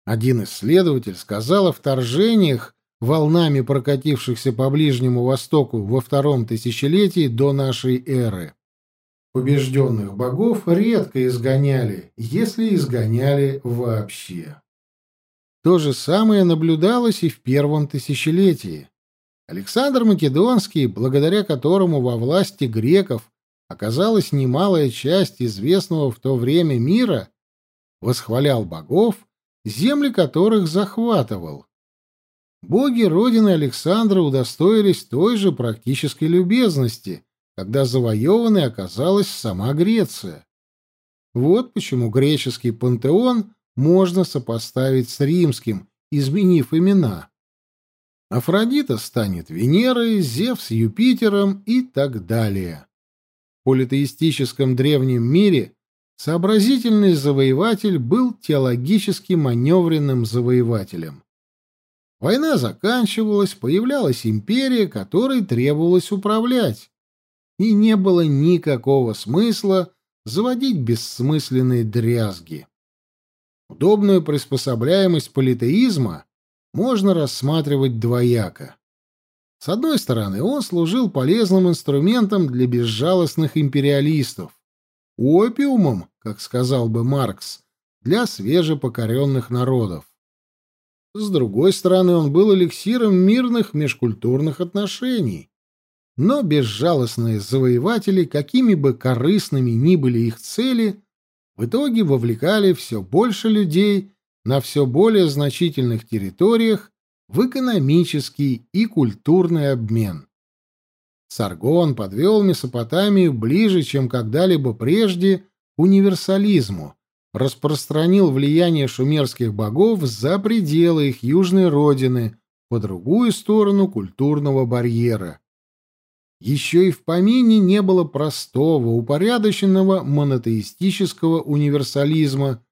Один исследователь сказал о вторжениях, волнами прокатившихся по Ближнему Востоку во втором тысячелетии до нашей эры. Побежденных богов редко изгоняли, если изгоняли вообще. То же самое наблюдалось и в первом тысячелетии. Александр Македонский, благодаря которому во власти греков оказалась немалая часть известного в то время мира, восхвалял богов, земли которых захватывал. Боги родины Александра удостоились той же практической любезности, когда завоеванной оказалась сама Греция. Вот почему греческий пантеон можно сопоставить с римским, изменив имена. Афродита станет Венерой, Зевс — Юпитером и так далее политеистическом древнем мире сообразительный завоеватель был теологически маневренным завоевателем. Война заканчивалась, появлялась империя, которой требовалось управлять, и не было никакого смысла заводить бессмысленные дрязги. Удобную приспособляемость политеизма можно рассматривать двояко. С одной стороны, он служил полезным инструментом для безжалостных империалистов, опиумом, как сказал бы Маркс, для свежепокоренных народов. С другой стороны, он был эликсиром мирных межкультурных отношений. Но безжалостные завоеватели, какими бы корыстными ни были их цели, в итоге вовлекали все больше людей на все более значительных территориях в экономический и культурный обмен. Саргон подвел Месопотамию ближе, чем когда-либо прежде, к универсализму, распространил влияние шумерских богов за пределы их южной родины, по другую сторону культурного барьера. Еще и в помине не было простого, упорядоченного монотеистического универсализма,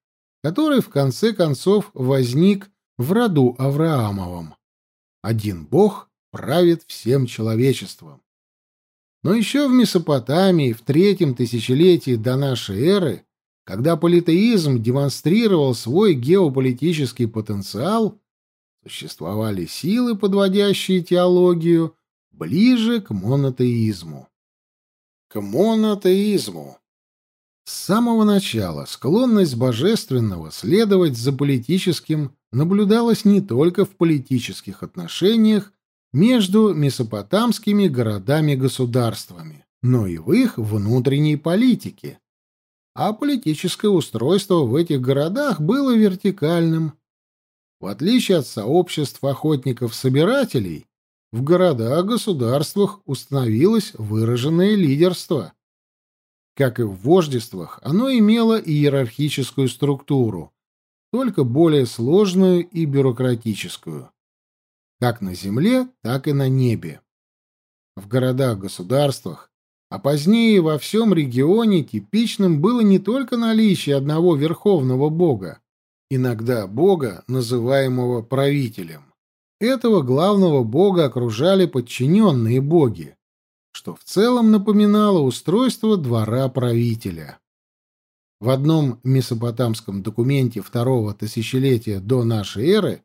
который в конце концов возник в роду Авраамовом. Один бог правит всем человечеством. Но еще в Месопотамии в третьем тысячелетии до нашей эры, когда политеизм демонстрировал свой геополитический потенциал, существовали силы, подводящие теологию ближе к монотеизму. К монотеизму. С самого начала склонность божественного следовать за политическим наблюдалась не только в политических отношениях между месопотамскими городами-государствами, но и в их внутренней политике. А политическое устройство в этих городах было вертикальным. В отличие от сообществ охотников-собирателей, в городах-государствах установилось выраженное лидерство. Как и в вождествах, оно имело иерархическую структуру, только более сложную и бюрократическую как на земле, так и на небе. В городах-государствах, а позднее во всем регионе типичным было не только наличие одного верховного бога, иногда бога, называемого правителем. Этого главного бога окружали подчиненные боги, что в целом напоминало устройство двора правителя. В одном месопотамском документе второго тысячелетия до нашей эры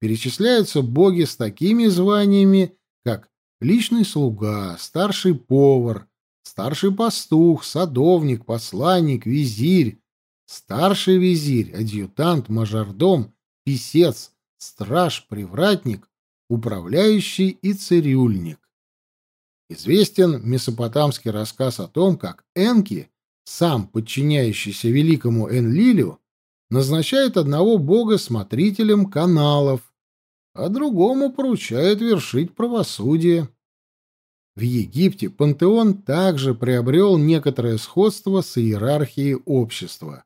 перечисляются боги с такими званиями, как личный слуга, старший повар, старший пастух, садовник, посланник, визирь, старший визирь, адъютант, мажордом, писец, страж, привратник, управляющий и цирюльник. Известен месопотамский рассказ о том, как Энки, сам подчиняющийся великому Энлилю, назначает одного бога смотрителем каналов, а другому поручает вершить правосудие. В Египте пантеон также приобрел некоторое сходство с иерархией общества.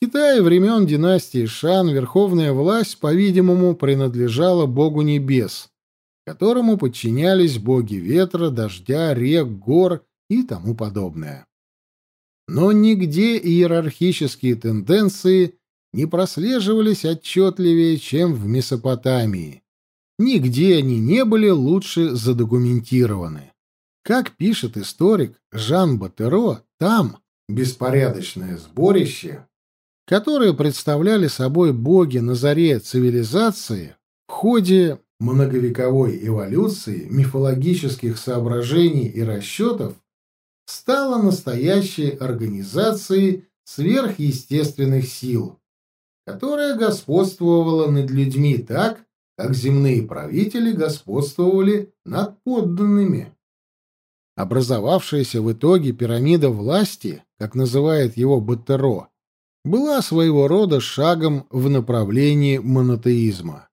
В Китае времен династии Шан верховная власть, по-видимому, принадлежала богу небес, которому подчинялись боги ветра, дождя, рек, гор и тому подобное. Но нигде иерархические тенденции не прослеживались отчетливее, чем в Месопотамии. Нигде они не были лучше задокументированы. Как пишет историк Жан Батеро, там беспорядочное сборище, которое представляли собой боги на заре цивилизации, в ходе многовековой эволюции мифологических соображений и расчетов стало настоящей организацией сверхъестественных сил, которая господствовала над людьми так, как земные правители господствовали над подданными. Образовавшаяся в итоге пирамида власти, как называет его Баттеро, была своего рода шагом в направлении монотеизма.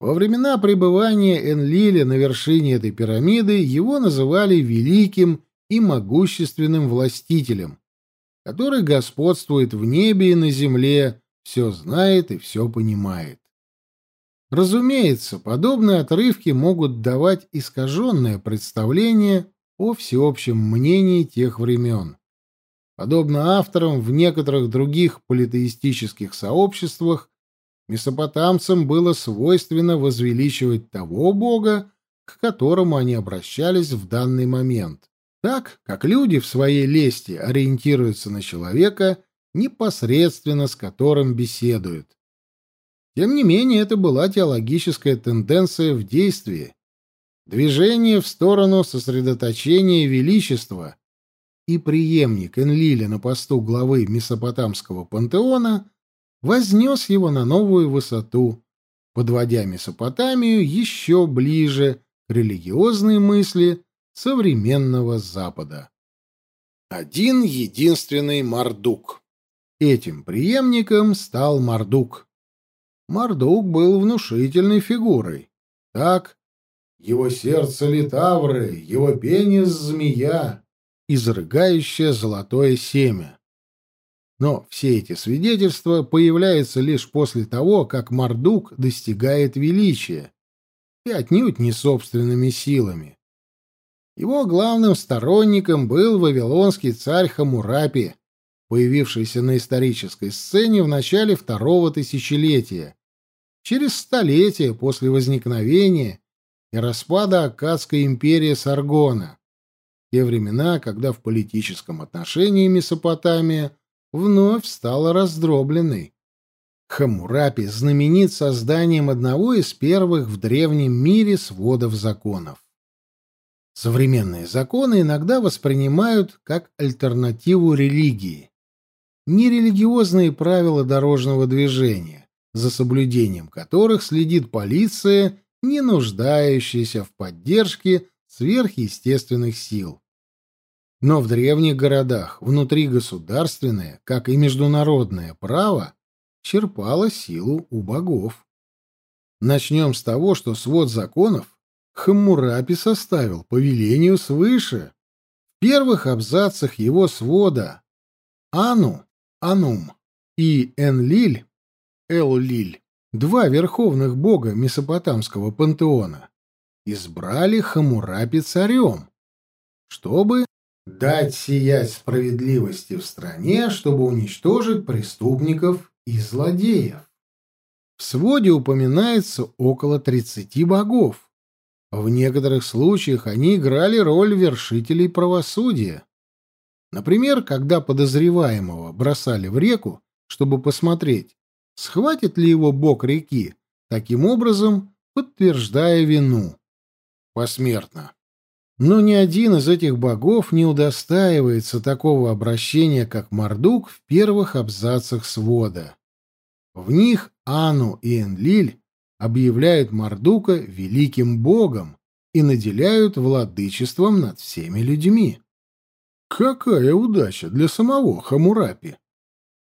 Во времена пребывания Энлиля на вершине этой пирамиды его называли великим и могущественным властителем, который господствует в небе и на земле, все знает и все понимает. Разумеется, подобные отрывки могут давать искаженное представление о всеобщем мнении тех времен. Подобно авторам в некоторых других политеистических сообществах, месопотамцам было свойственно возвеличивать того бога, к которому они обращались в данный момент. Так, как люди в своей лести ориентируются на человека непосредственно с которым беседуют. Тем не менее, это была теологическая тенденция в действии, движение в сторону сосредоточения величества, и преемник Энлиля на посту главы Месопотамского пантеона вознес его на новую высоту, подводя Месопотамию еще ближе к религиозной мысли современного Запада. Один единственный Мардук Этим преемником стал Мардук. Мардук был внушительной фигурой. Так, его сердце литавры, его пенис змея, изрыгающая золотое семя. Но все эти свидетельства появляются лишь после того, как Мардук достигает величия, и отнюдь не собственными силами. Его главным сторонником был вавилонский царь Хамурапи, появившийся на исторической сцене в начале второго тысячелетия, через столетие после возникновения и распада Аккадской империи Саргона, те времена, когда в политическом отношении Месопотамия вновь стала раздробленной. Хамурапи знаменит созданием одного из первых в древнем мире сводов законов. Современные законы иногда воспринимают как альтернативу религии. Нерелигиозные правила дорожного движения, за соблюдением которых следит полиция, не нуждающаяся в поддержке сверхъестественных сил. Но в древних городах внутригосударственное, как и международное право черпало силу у богов. Начнем с того, что свод законов Хаммурапи составил по велению свыше. В первых абзацах его свода Ану, Анум и Энлиль, Эллиль, два верховных бога месопотамского пантеона, избрали Хамурапи царем, чтобы дать сиять справедливости в стране, чтобы уничтожить преступников и злодеев. В своде упоминается около 30 богов. В некоторых случаях они играли роль вершителей правосудия. Например, когда подозреваемого бросали в реку, чтобы посмотреть, схватит ли его бог реки, таким образом подтверждая вину. Посмертно. Но ни один из этих богов не удостаивается такого обращения, как Мардук в первых абзацах свода. В них Ану и Энлиль объявляют Мардука великим богом и наделяют владычеством над всеми людьми. Какая удача для самого Хамурапи!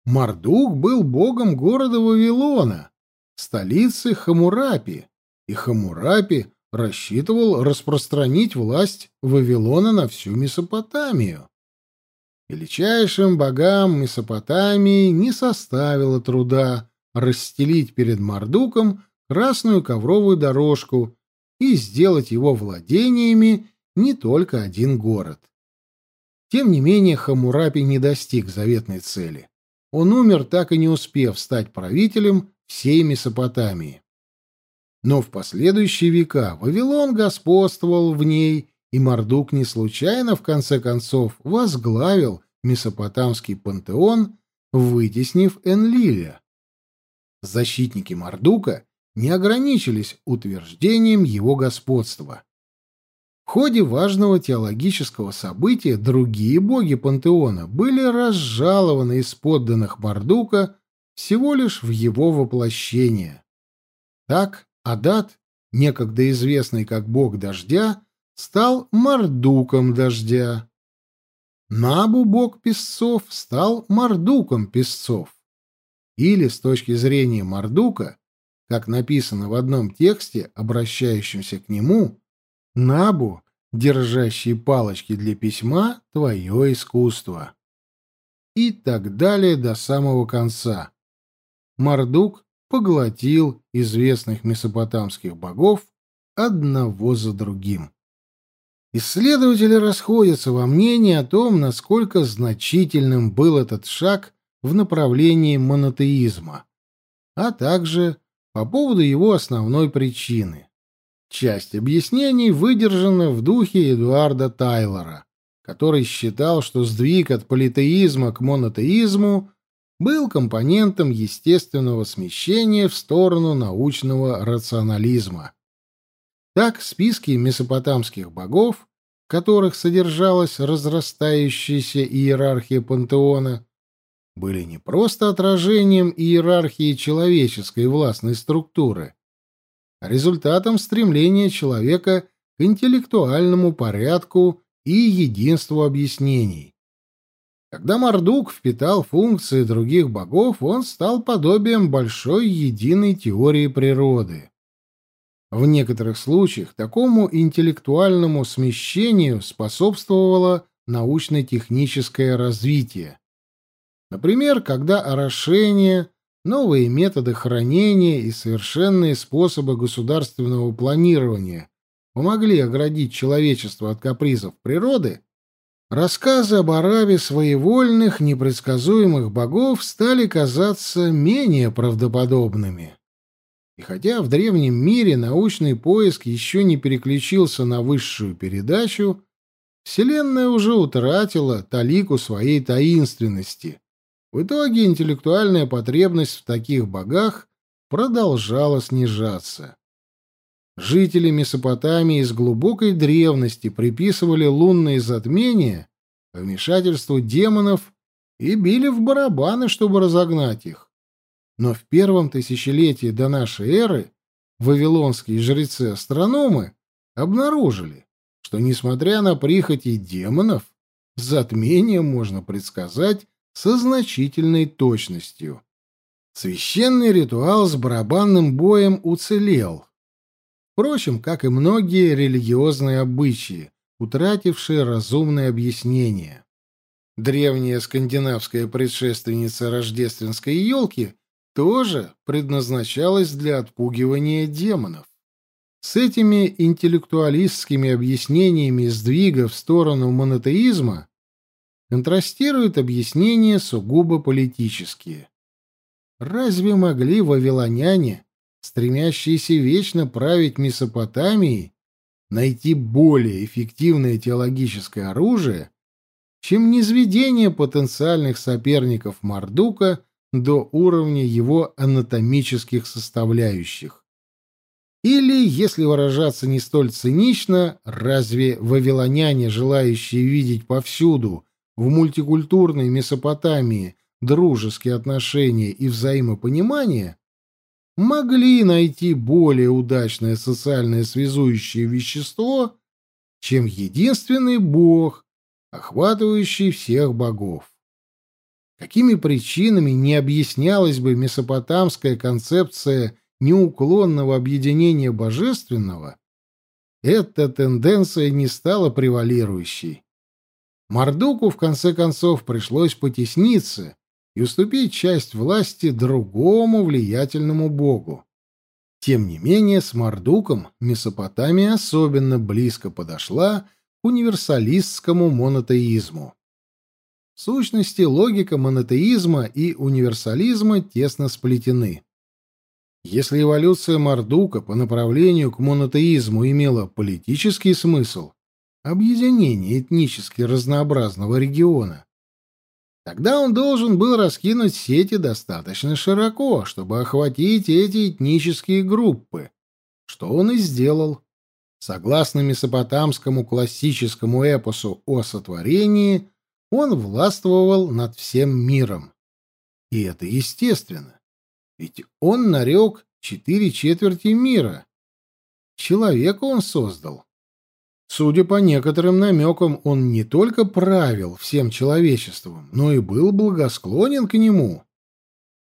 Мардук был богом города Вавилона, столицы Хамурапи, и Хамурапи рассчитывал распространить власть Вавилона на всю Месопотамию. Величайшим богам Месопотамии не составило труда расстелить перед Мардуком красную ковровую дорожку и сделать его владениями не только один город. Тем не менее Хамурапи не достиг заветной цели. Он умер, так и не успев стать правителем всей Месопотамии. Но в последующие века Вавилон господствовал в ней, и Мардук не случайно, в конце концов, возглавил месопотамский пантеон, вытеснив Энлиля. Защитники Мардука не ограничились утверждением его господства. В ходе важного теологического события другие боги пантеона были разжалованы из подданных Мардука всего лишь в его воплощение. Так Адат, некогда известный как бог дождя, стал Мардуком дождя. Набу, бог песцов, стал Мардуком песцов. Или, с точки зрения Мардука, как написано в одном тексте, обращающемся к нему, Набу, держащий палочки для письма, твое искусство. И так далее до самого конца. Мардук поглотил известных месопотамских богов одного за другим. Исследователи расходятся во мнении о том, насколько значительным был этот шаг в направлении монотеизма, а также по поводу его основной причины. Часть объяснений выдержана в духе Эдуарда Тайлора, который считал, что сдвиг от политеизма к монотеизму был компонентом естественного смещения в сторону научного рационализма. Так, списки месопотамских богов, в которых содержалась разрастающаяся иерархия пантеона, были не просто отражением иерархии человеческой властной структуры, а результатом стремления человека к интеллектуальному порядку и единству объяснений. Когда Мардук впитал функции других богов, он стал подобием большой единой теории природы. В некоторых случаях такому интеллектуальному смещению способствовало научно-техническое развитие. Например, когда орошение, новые методы хранения и совершенные способы государственного планирования помогли оградить человечество от капризов природы, рассказы об Арабе своевольных, непредсказуемых богов стали казаться менее правдоподобными. И хотя в древнем мире научный поиск еще не переключился на высшую передачу, Вселенная уже утратила талику своей таинственности. В итоге интеллектуальная потребность в таких богах продолжала снижаться. Жители Месопотамии с глубокой древности приписывали лунные затмения вмешательству демонов и били в барабаны, чтобы разогнать их. Но в первом тысячелетии до нашей эры вавилонские жрецы-астрономы обнаружили, что, несмотря на прихоти демонов, затмение можно предсказать со значительной точностью. Священный ритуал с барабанным боем уцелел. Впрочем, как и многие религиозные обычаи, утратившие разумное объяснение. Древняя скандинавская предшественница рождественской елки тоже предназначалась для отпугивания демонов. С этими интеллектуалистскими объяснениями сдвига в сторону монотеизма контрастируют объяснения сугубо политические. Разве могли вавилоняне, стремящиеся вечно править Месопотамией, найти более эффективное теологическое оружие, чем низведение потенциальных соперников Мардука до уровня его анатомических составляющих. Или, если выражаться не столь цинично, разве вавилоняне, желающие видеть повсюду в мультикультурной Месопотамии дружеские отношения и взаимопонимание, могли найти более удачное социальное связующее вещество, чем единственный бог, охватывающий всех богов. Какими причинами не объяснялась бы месопотамская концепция неуклонного объединения божественного, эта тенденция не стала превалирующей. Мардуку, в конце концов, пришлось потесниться и уступить часть власти другому влиятельному богу. Тем не менее, с Мардуком Месопотамия особенно близко подошла к универсалистскому монотеизму. В сущности, логика монотеизма и универсализма тесно сплетены. Если эволюция Мардука по направлению к монотеизму имела политический смысл, объединение этнически разнообразного региона, Тогда он должен был раскинуть сети достаточно широко, чтобы охватить эти этнические группы, что он и сделал. Согласно месопотамскому классическому эпосу о сотворении, он властвовал над всем миром. И это естественно, ведь он нарек четыре четверти мира. Человека он создал. Судя по некоторым намекам, он не только правил всем человечеством, но и был благосклонен к нему.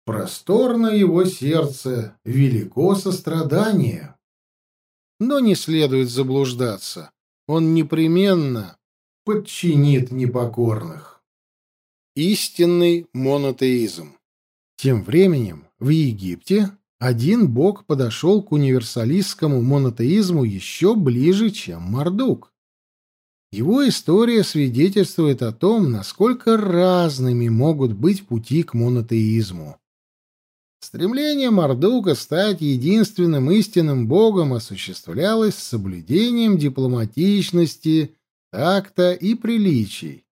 Просторно его сердце, велико сострадание. Но не следует заблуждаться. Он непременно подчинит непокорных. Истинный монотеизм. Тем временем в Египте один бог подошел к универсалистскому монотеизму еще ближе, чем Мардук. Его история свидетельствует о том, насколько разными могут быть пути к монотеизму. Стремление Мардука стать единственным истинным богом осуществлялось с соблюдением дипломатичности, такта и приличий.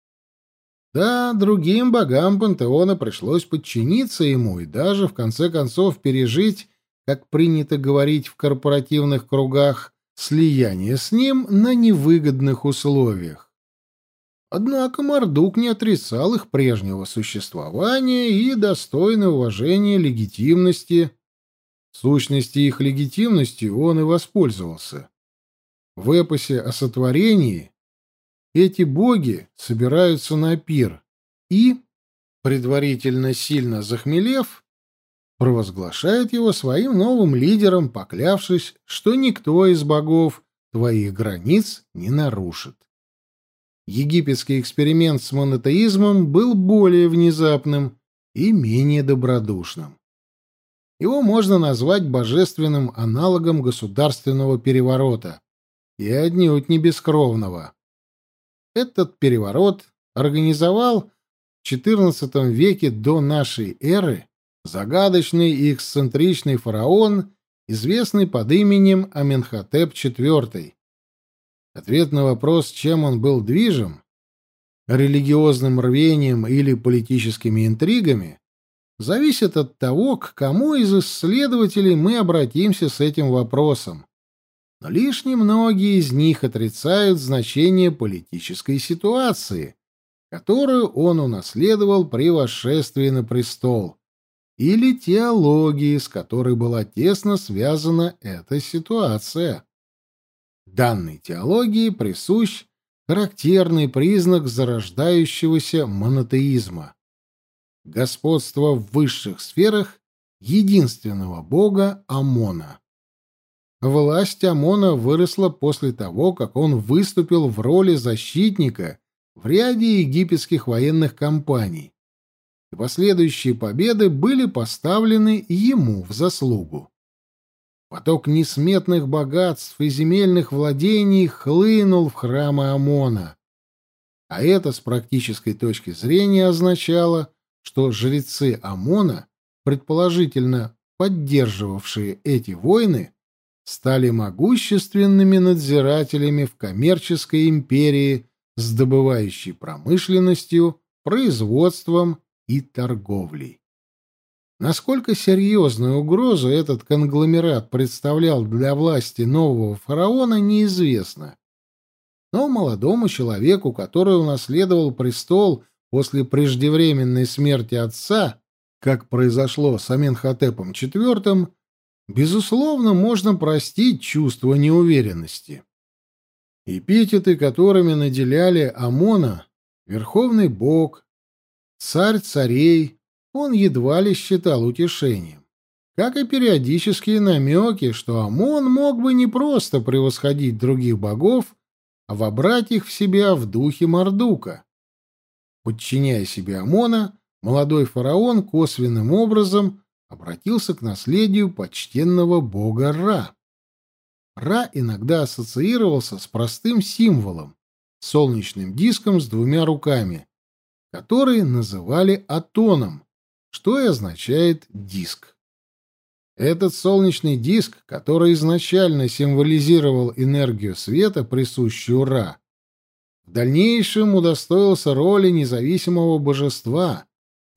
Да, другим богам пантеона пришлось подчиниться ему и даже, в конце концов, пережить, как принято говорить в корпоративных кругах, слияние с ним на невыгодных условиях. Однако Мордук не отрицал их прежнего существования и достойной уважения легитимности. В сущности, их легитимностью он и воспользовался. В эпосе о сотворении эти боги собираются на пир и, предварительно сильно захмелев, провозглашает его своим новым лидером, поклявшись, что никто из богов твоих границ не нарушит. Египетский эксперимент с монотеизмом был более внезапным и менее добродушным. Его можно назвать божественным аналогом государственного переворота, и отнюдь не бескровного. Этот переворот организовал в XIV веке до нашей эры загадочный и эксцентричный фараон, известный под именем Аменхотеп IV. Ответ на вопрос, чем он был движим, религиозным рвением или политическими интригами, зависит от того, к кому из исследователей мы обратимся с этим вопросом. Но лишь немногие из них отрицают значение политической ситуации, которую он унаследовал при восшествии на престол, или теологии, с которой была тесно связана эта ситуация. Данной теологии присущ характерный признак зарождающегося монотеизма — господство в высших сферах единственного бога Амона. Власть Амона выросла после того, как он выступил в роли защитника в ряде египетских военных кампаний, и последующие победы были поставлены ему в заслугу. Поток несметных богатств и земельных владений хлынул в храмы Амона, а это с практической точки зрения означало, что жрецы Амона, предположительно поддерживавшие эти войны, стали могущественными надзирателями в коммерческой империи с добывающей промышленностью, производством и торговлей. Насколько серьезную угрозу этот конгломерат представлял для власти нового фараона, неизвестно. Но молодому человеку, который унаследовал престол после преждевременной смерти отца, как произошло с Аменхотепом IV, Безусловно, можно простить чувство неуверенности. Эпитеты, которыми наделяли Амона, верховный бог, царь царей, он едва ли считал утешением. Как и периодические намеки, что Амон мог бы не просто превосходить других богов, а вобрать их в себя в духе Мардука. Подчиняя себе Амона, молодой фараон косвенным образом обратился к наследию почтенного бога Ра. Ра иногда ассоциировался с простым символом — солнечным диском с двумя руками, который называли атоном, что и означает диск. Этот солнечный диск, который изначально символизировал энергию света, присущую Ра, в дальнейшем удостоился роли независимого божества,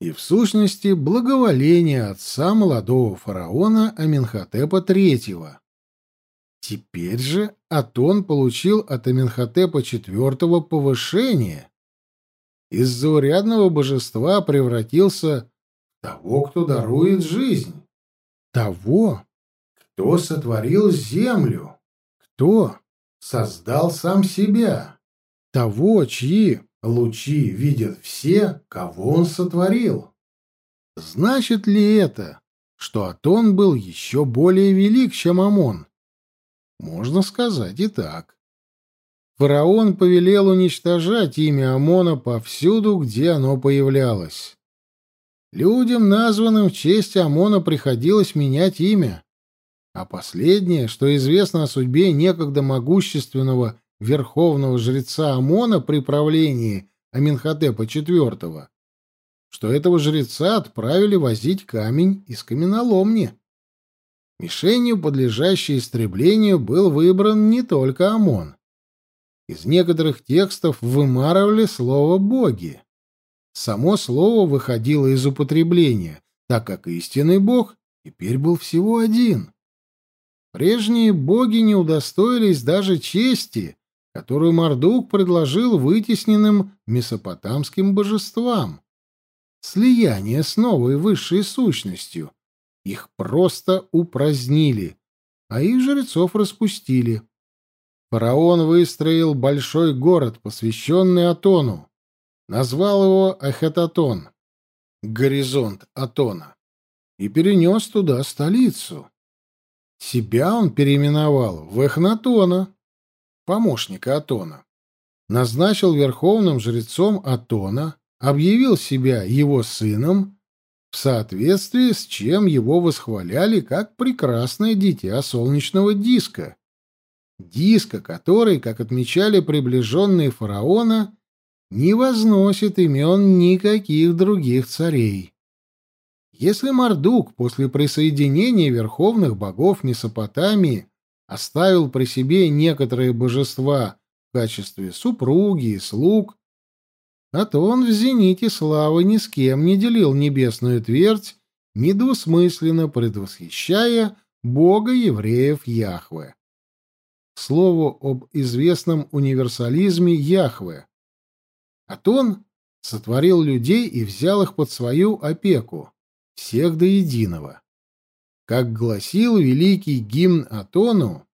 и, в сущности, благоволение отца молодого фараона Аменхотепа III. Теперь же Атон получил от Аменхотепа IV повышение. Из заурядного божества превратился в того, кто дарует жизнь, того, кто сотворил землю, кто создал сам себя, того, чьи Лучи видят все, кого он сотворил. Значит ли это, что Атон был еще более велик, чем Амон? Можно сказать и так. Фараон повелел уничтожать имя Амона повсюду, где оно появлялось. Людям, названным в честь Амона, приходилось менять имя. А последнее, что известно о судьбе некогда могущественного верховного жреца Амона при правлении Аминхотепа IV, что этого жреца отправили возить камень из каменоломни. Мишенью, подлежащей истреблению, был выбран не только Амон. Из некоторых текстов вымарывали слово «боги». Само слово выходило из употребления, так как истинный бог теперь был всего один. Прежние боги не удостоились даже чести которую Мардук предложил вытесненным месопотамским божествам. Слияние с новой высшей сущностью. Их просто упразднили, а их жрецов распустили. Фараон выстроил большой город, посвященный Атону. Назвал его Эхетатон, горизонт Атона. и перенес туда столицу. Себя он переименовал в Эхнатона, помощника Атона. Назначил верховным жрецом Атона, объявил себя его сыном, в соответствии с чем его восхваляли как прекрасное дитя солнечного диска. Диска, который, как отмечали приближенные фараона, не возносит имен никаких других царей. Если Мардук после присоединения верховных богов Месопотамии оставил при себе некоторые божества в качестве супруги и слуг, а то он в зените славы ни с кем не делил небесную твердь, недвусмысленно предвосхищая бога евреев Яхве. К слову об известном универсализме Яхве. Атон сотворил людей и взял их под свою опеку всех до единого. Как гласил великий гимн Атону,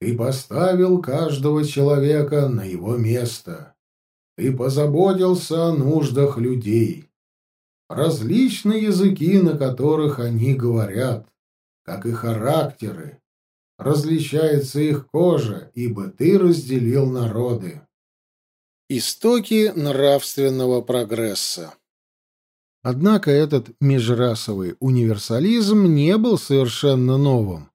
«Ты поставил каждого человека на его место. Ты позаботился о нуждах людей. Различные языки, на которых они говорят, как и характеры. Различается их кожа, ибо ты разделил народы». Истоки нравственного прогресса Однако этот межрасовый универсализм не был совершенно новым.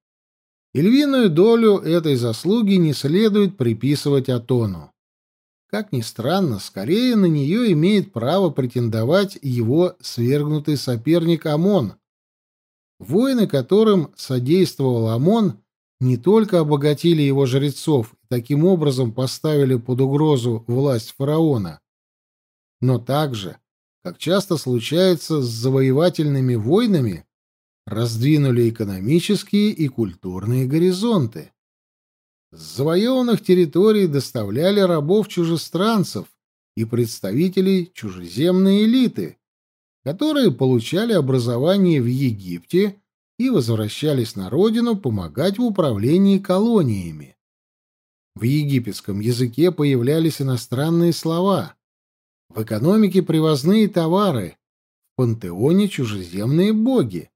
И львиную долю этой заслуги не следует приписывать Атону. Как ни странно, скорее на нее имеет право претендовать его свергнутый соперник ОМОН. Войны, которым содействовал ОМОН, не только обогатили его жрецов и таким образом поставили под угрозу власть фараона, но также как часто случается с завоевательными войнами, раздвинули экономические и культурные горизонты. С завоеванных территорий доставляли рабов-чужестранцев и представителей чужеземной элиты, которые получали образование в Египте и возвращались на родину помогать в управлении колониями. В египетском языке появлялись иностранные слова, в экономике привозные товары, в пантеоне чужеземные боги,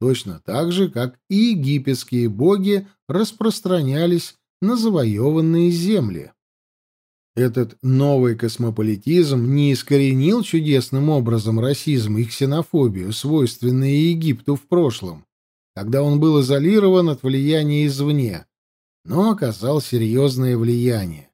точно так же, как и египетские боги распространялись на завоеванные земли. Этот новый космополитизм не искоренил чудесным образом расизм и ксенофобию, свойственные Египту в прошлом, когда он был изолирован от влияния извне, но оказал серьезное влияние.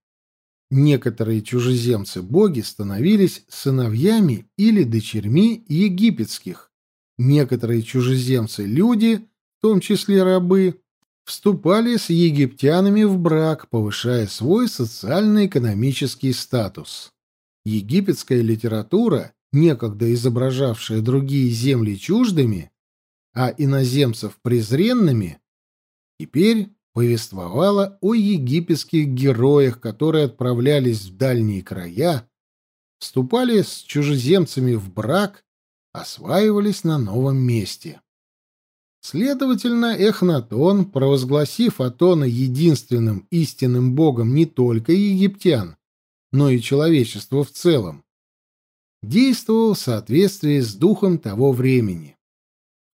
Некоторые чужеземцы-боги становились сыновьями или дочерьми египетских. Некоторые чужеземцы-люди, в том числе рабы, вступали с египтянами в брак, повышая свой социально-экономический статус. Египетская литература, некогда изображавшая другие земли чуждыми, а иноземцев презренными, теперь повествовала о египетских героях, которые отправлялись в дальние края, вступали с чужеземцами в брак, осваивались на новом месте. Следовательно, Эхнатон, провозгласив Атона единственным истинным богом не только египтян, но и человечества в целом, действовал в соответствии с духом того времени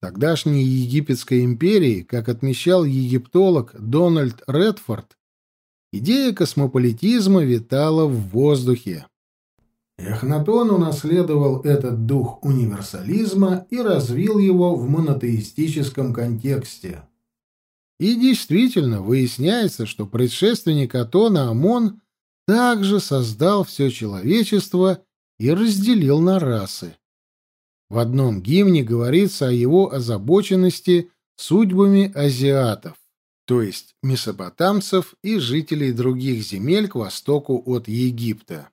тогдашней Египетской империи, как отмечал египтолог Дональд Редфорд, идея космополитизма витала в воздухе. Эхнатон унаследовал этот дух универсализма и развил его в монотеистическом контексте. И действительно выясняется, что предшественник Атона Амон также создал все человечество и разделил на расы. В одном гимне говорится о его озабоченности судьбами азиатов, то есть месопотамцев и жителей других земель к востоку от Египта.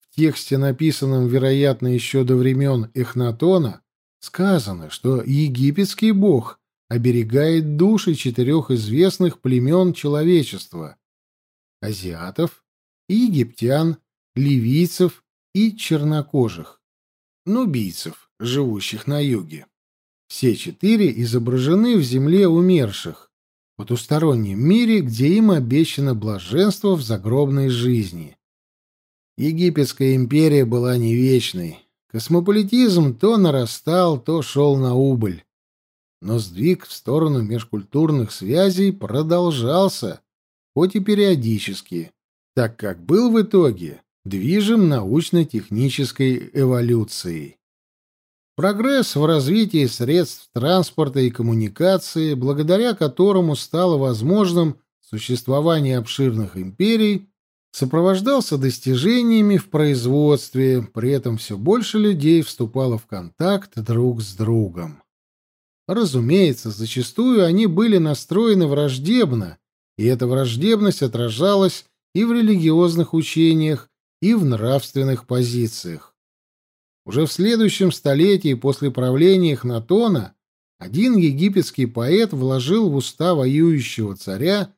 В тексте, написанном, вероятно, еще до времен Эхнатона, сказано, что египетский бог оберегает души четырех известных племен человечества – азиатов, египтян, ливийцев и чернокожих, нубийцев живущих на юге. Все четыре изображены в земле умерших, в потустороннем мире, где им обещано блаженство в загробной жизни. Египетская империя была не вечной. Космополитизм то нарастал, то шел на убыль. Но сдвиг в сторону межкультурных связей продолжался, хоть и периодически, так как был в итоге движим научно-технической эволюцией. Прогресс в развитии средств транспорта и коммуникации, благодаря которому стало возможным существование обширных империй, сопровождался достижениями в производстве, при этом все больше людей вступало в контакт друг с другом. Разумеется, зачастую они были настроены враждебно, и эта враждебность отражалась и в религиозных учениях, и в нравственных позициях. Уже в следующем столетии после правления Эхнатона один египетский поэт вложил в уста воюющего царя,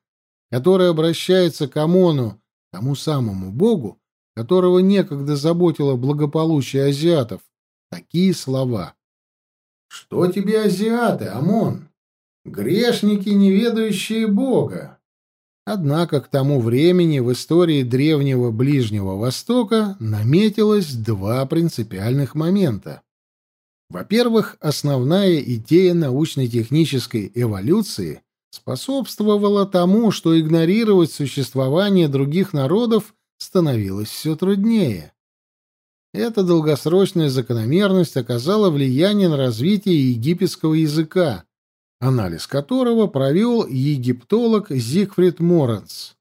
который обращается к Амону тому самому богу, которого некогда заботило благополучие азиатов, такие слова. «Что тебе азиаты, Амон? Грешники, не ведающие бога!» Однако к тому времени в истории древнего Ближнего Востока наметилось два принципиальных момента. Во-первых, основная идея научно-технической эволюции способствовало тому, что игнорировать существование других народов становилось все труднее. Эта долгосрочная закономерность оказала влияние на развитие египетского языка, анализ которого провел египтолог Зигфрид Моренс.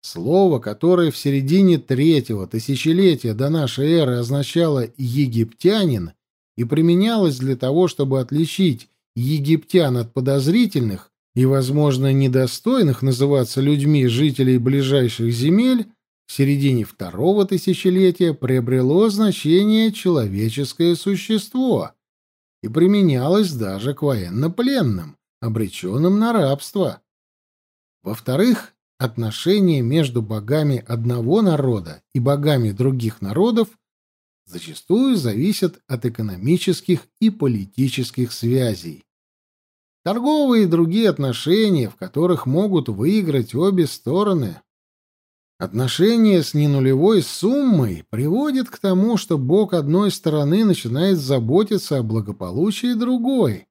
Слово, которое в середине третьего тысячелетия до нашей эры означало «египтянин» и применялось для того, чтобы отличить египтян от подозрительных, и, возможно, недостойных называться людьми жителей ближайших земель, в середине второго тысячелетия приобрело значение «человеческое существо» и применялось даже к военнопленным, обреченным на рабство. Во-вторых, отношения между богами одного народа и богами других народов зачастую зависят от экономических и политических связей. Торговые и другие отношения, в которых могут выиграть обе стороны. Отношения с ненулевой суммой приводят к тому, что бог одной стороны начинает заботиться о благополучии другой,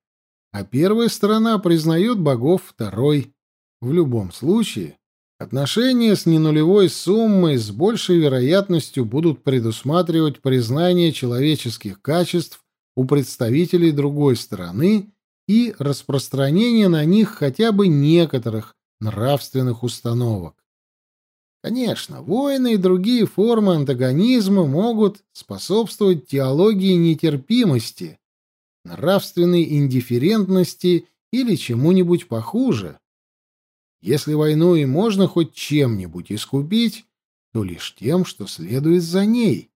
а первая сторона признает богов второй. В любом случае, отношения с ненулевой суммой с большей вероятностью будут предусматривать признание человеческих качеств у представителей другой стороны и распространение на них хотя бы некоторых нравственных установок. Конечно, войны и другие формы антагонизма могут способствовать теологии нетерпимости, нравственной индифферентности или чему-нибудь похуже. Если войну и можно хоть чем-нибудь искупить, то лишь тем, что следует за ней,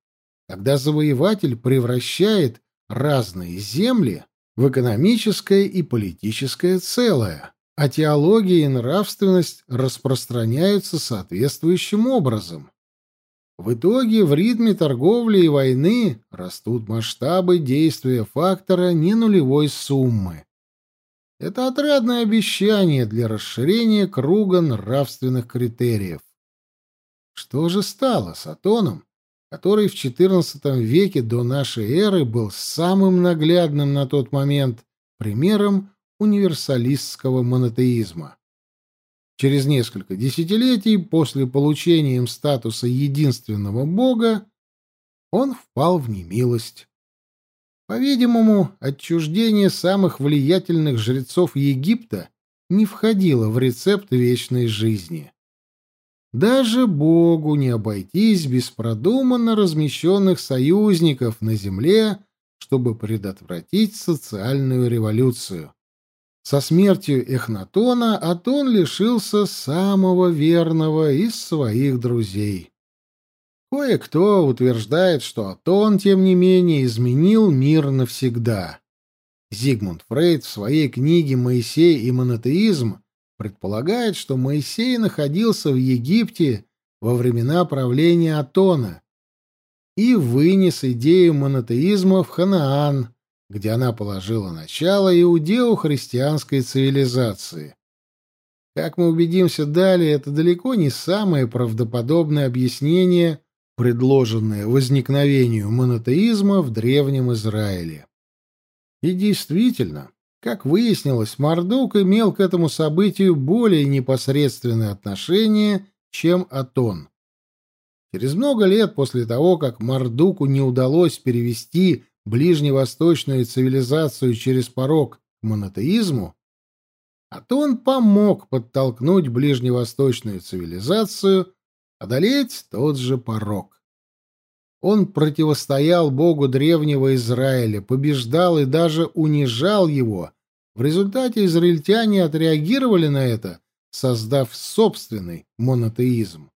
когда завоеватель превращает разные земли в экономическое и политическое целое, а теология и нравственность распространяются соответствующим образом. В итоге в ритме торговли и войны растут масштабы действия фактора не нулевой суммы. Это отрадное обещание для расширения круга нравственных критериев. Что же стало с Атоном, который в XIV веке до нашей эры был самым наглядным на тот момент примером универсалистского монотеизма. Через несколько десятилетий после получения им статуса единственного бога он впал в немилость. По-видимому, отчуждение самых влиятельных жрецов Египта не входило в рецепт вечной жизни. Даже Богу не обойтись без продуманно размещенных союзников на земле, чтобы предотвратить социальную революцию. Со смертью Эхнатона Атон лишился самого верного из своих друзей. Кое-кто утверждает, что Атон, тем не менее, изменил мир навсегда. Зигмунд Фрейд в своей книге «Моисей и монотеизм» предполагает, что Моисей находился в Египте во времена правления Атона и вынес идею монотеизма в Ханаан, где она положила начало иудео-христианской цивилизации. Как мы убедимся далее, это далеко не самое правдоподобное объяснение, предложенное возникновению монотеизма в Древнем Израиле. И действительно, Как выяснилось, Мардук имел к этому событию более непосредственное отношение, чем Атон. Через много лет после того, как Мардуку не удалось перевести ближневосточную цивилизацию через порог к монотеизму, Атон помог подтолкнуть ближневосточную цивилизацию одолеть тот же порог. Он противостоял богу древнего Израиля, побеждал и даже унижал его. В результате израильтяне отреагировали на это, создав собственный монотеизм.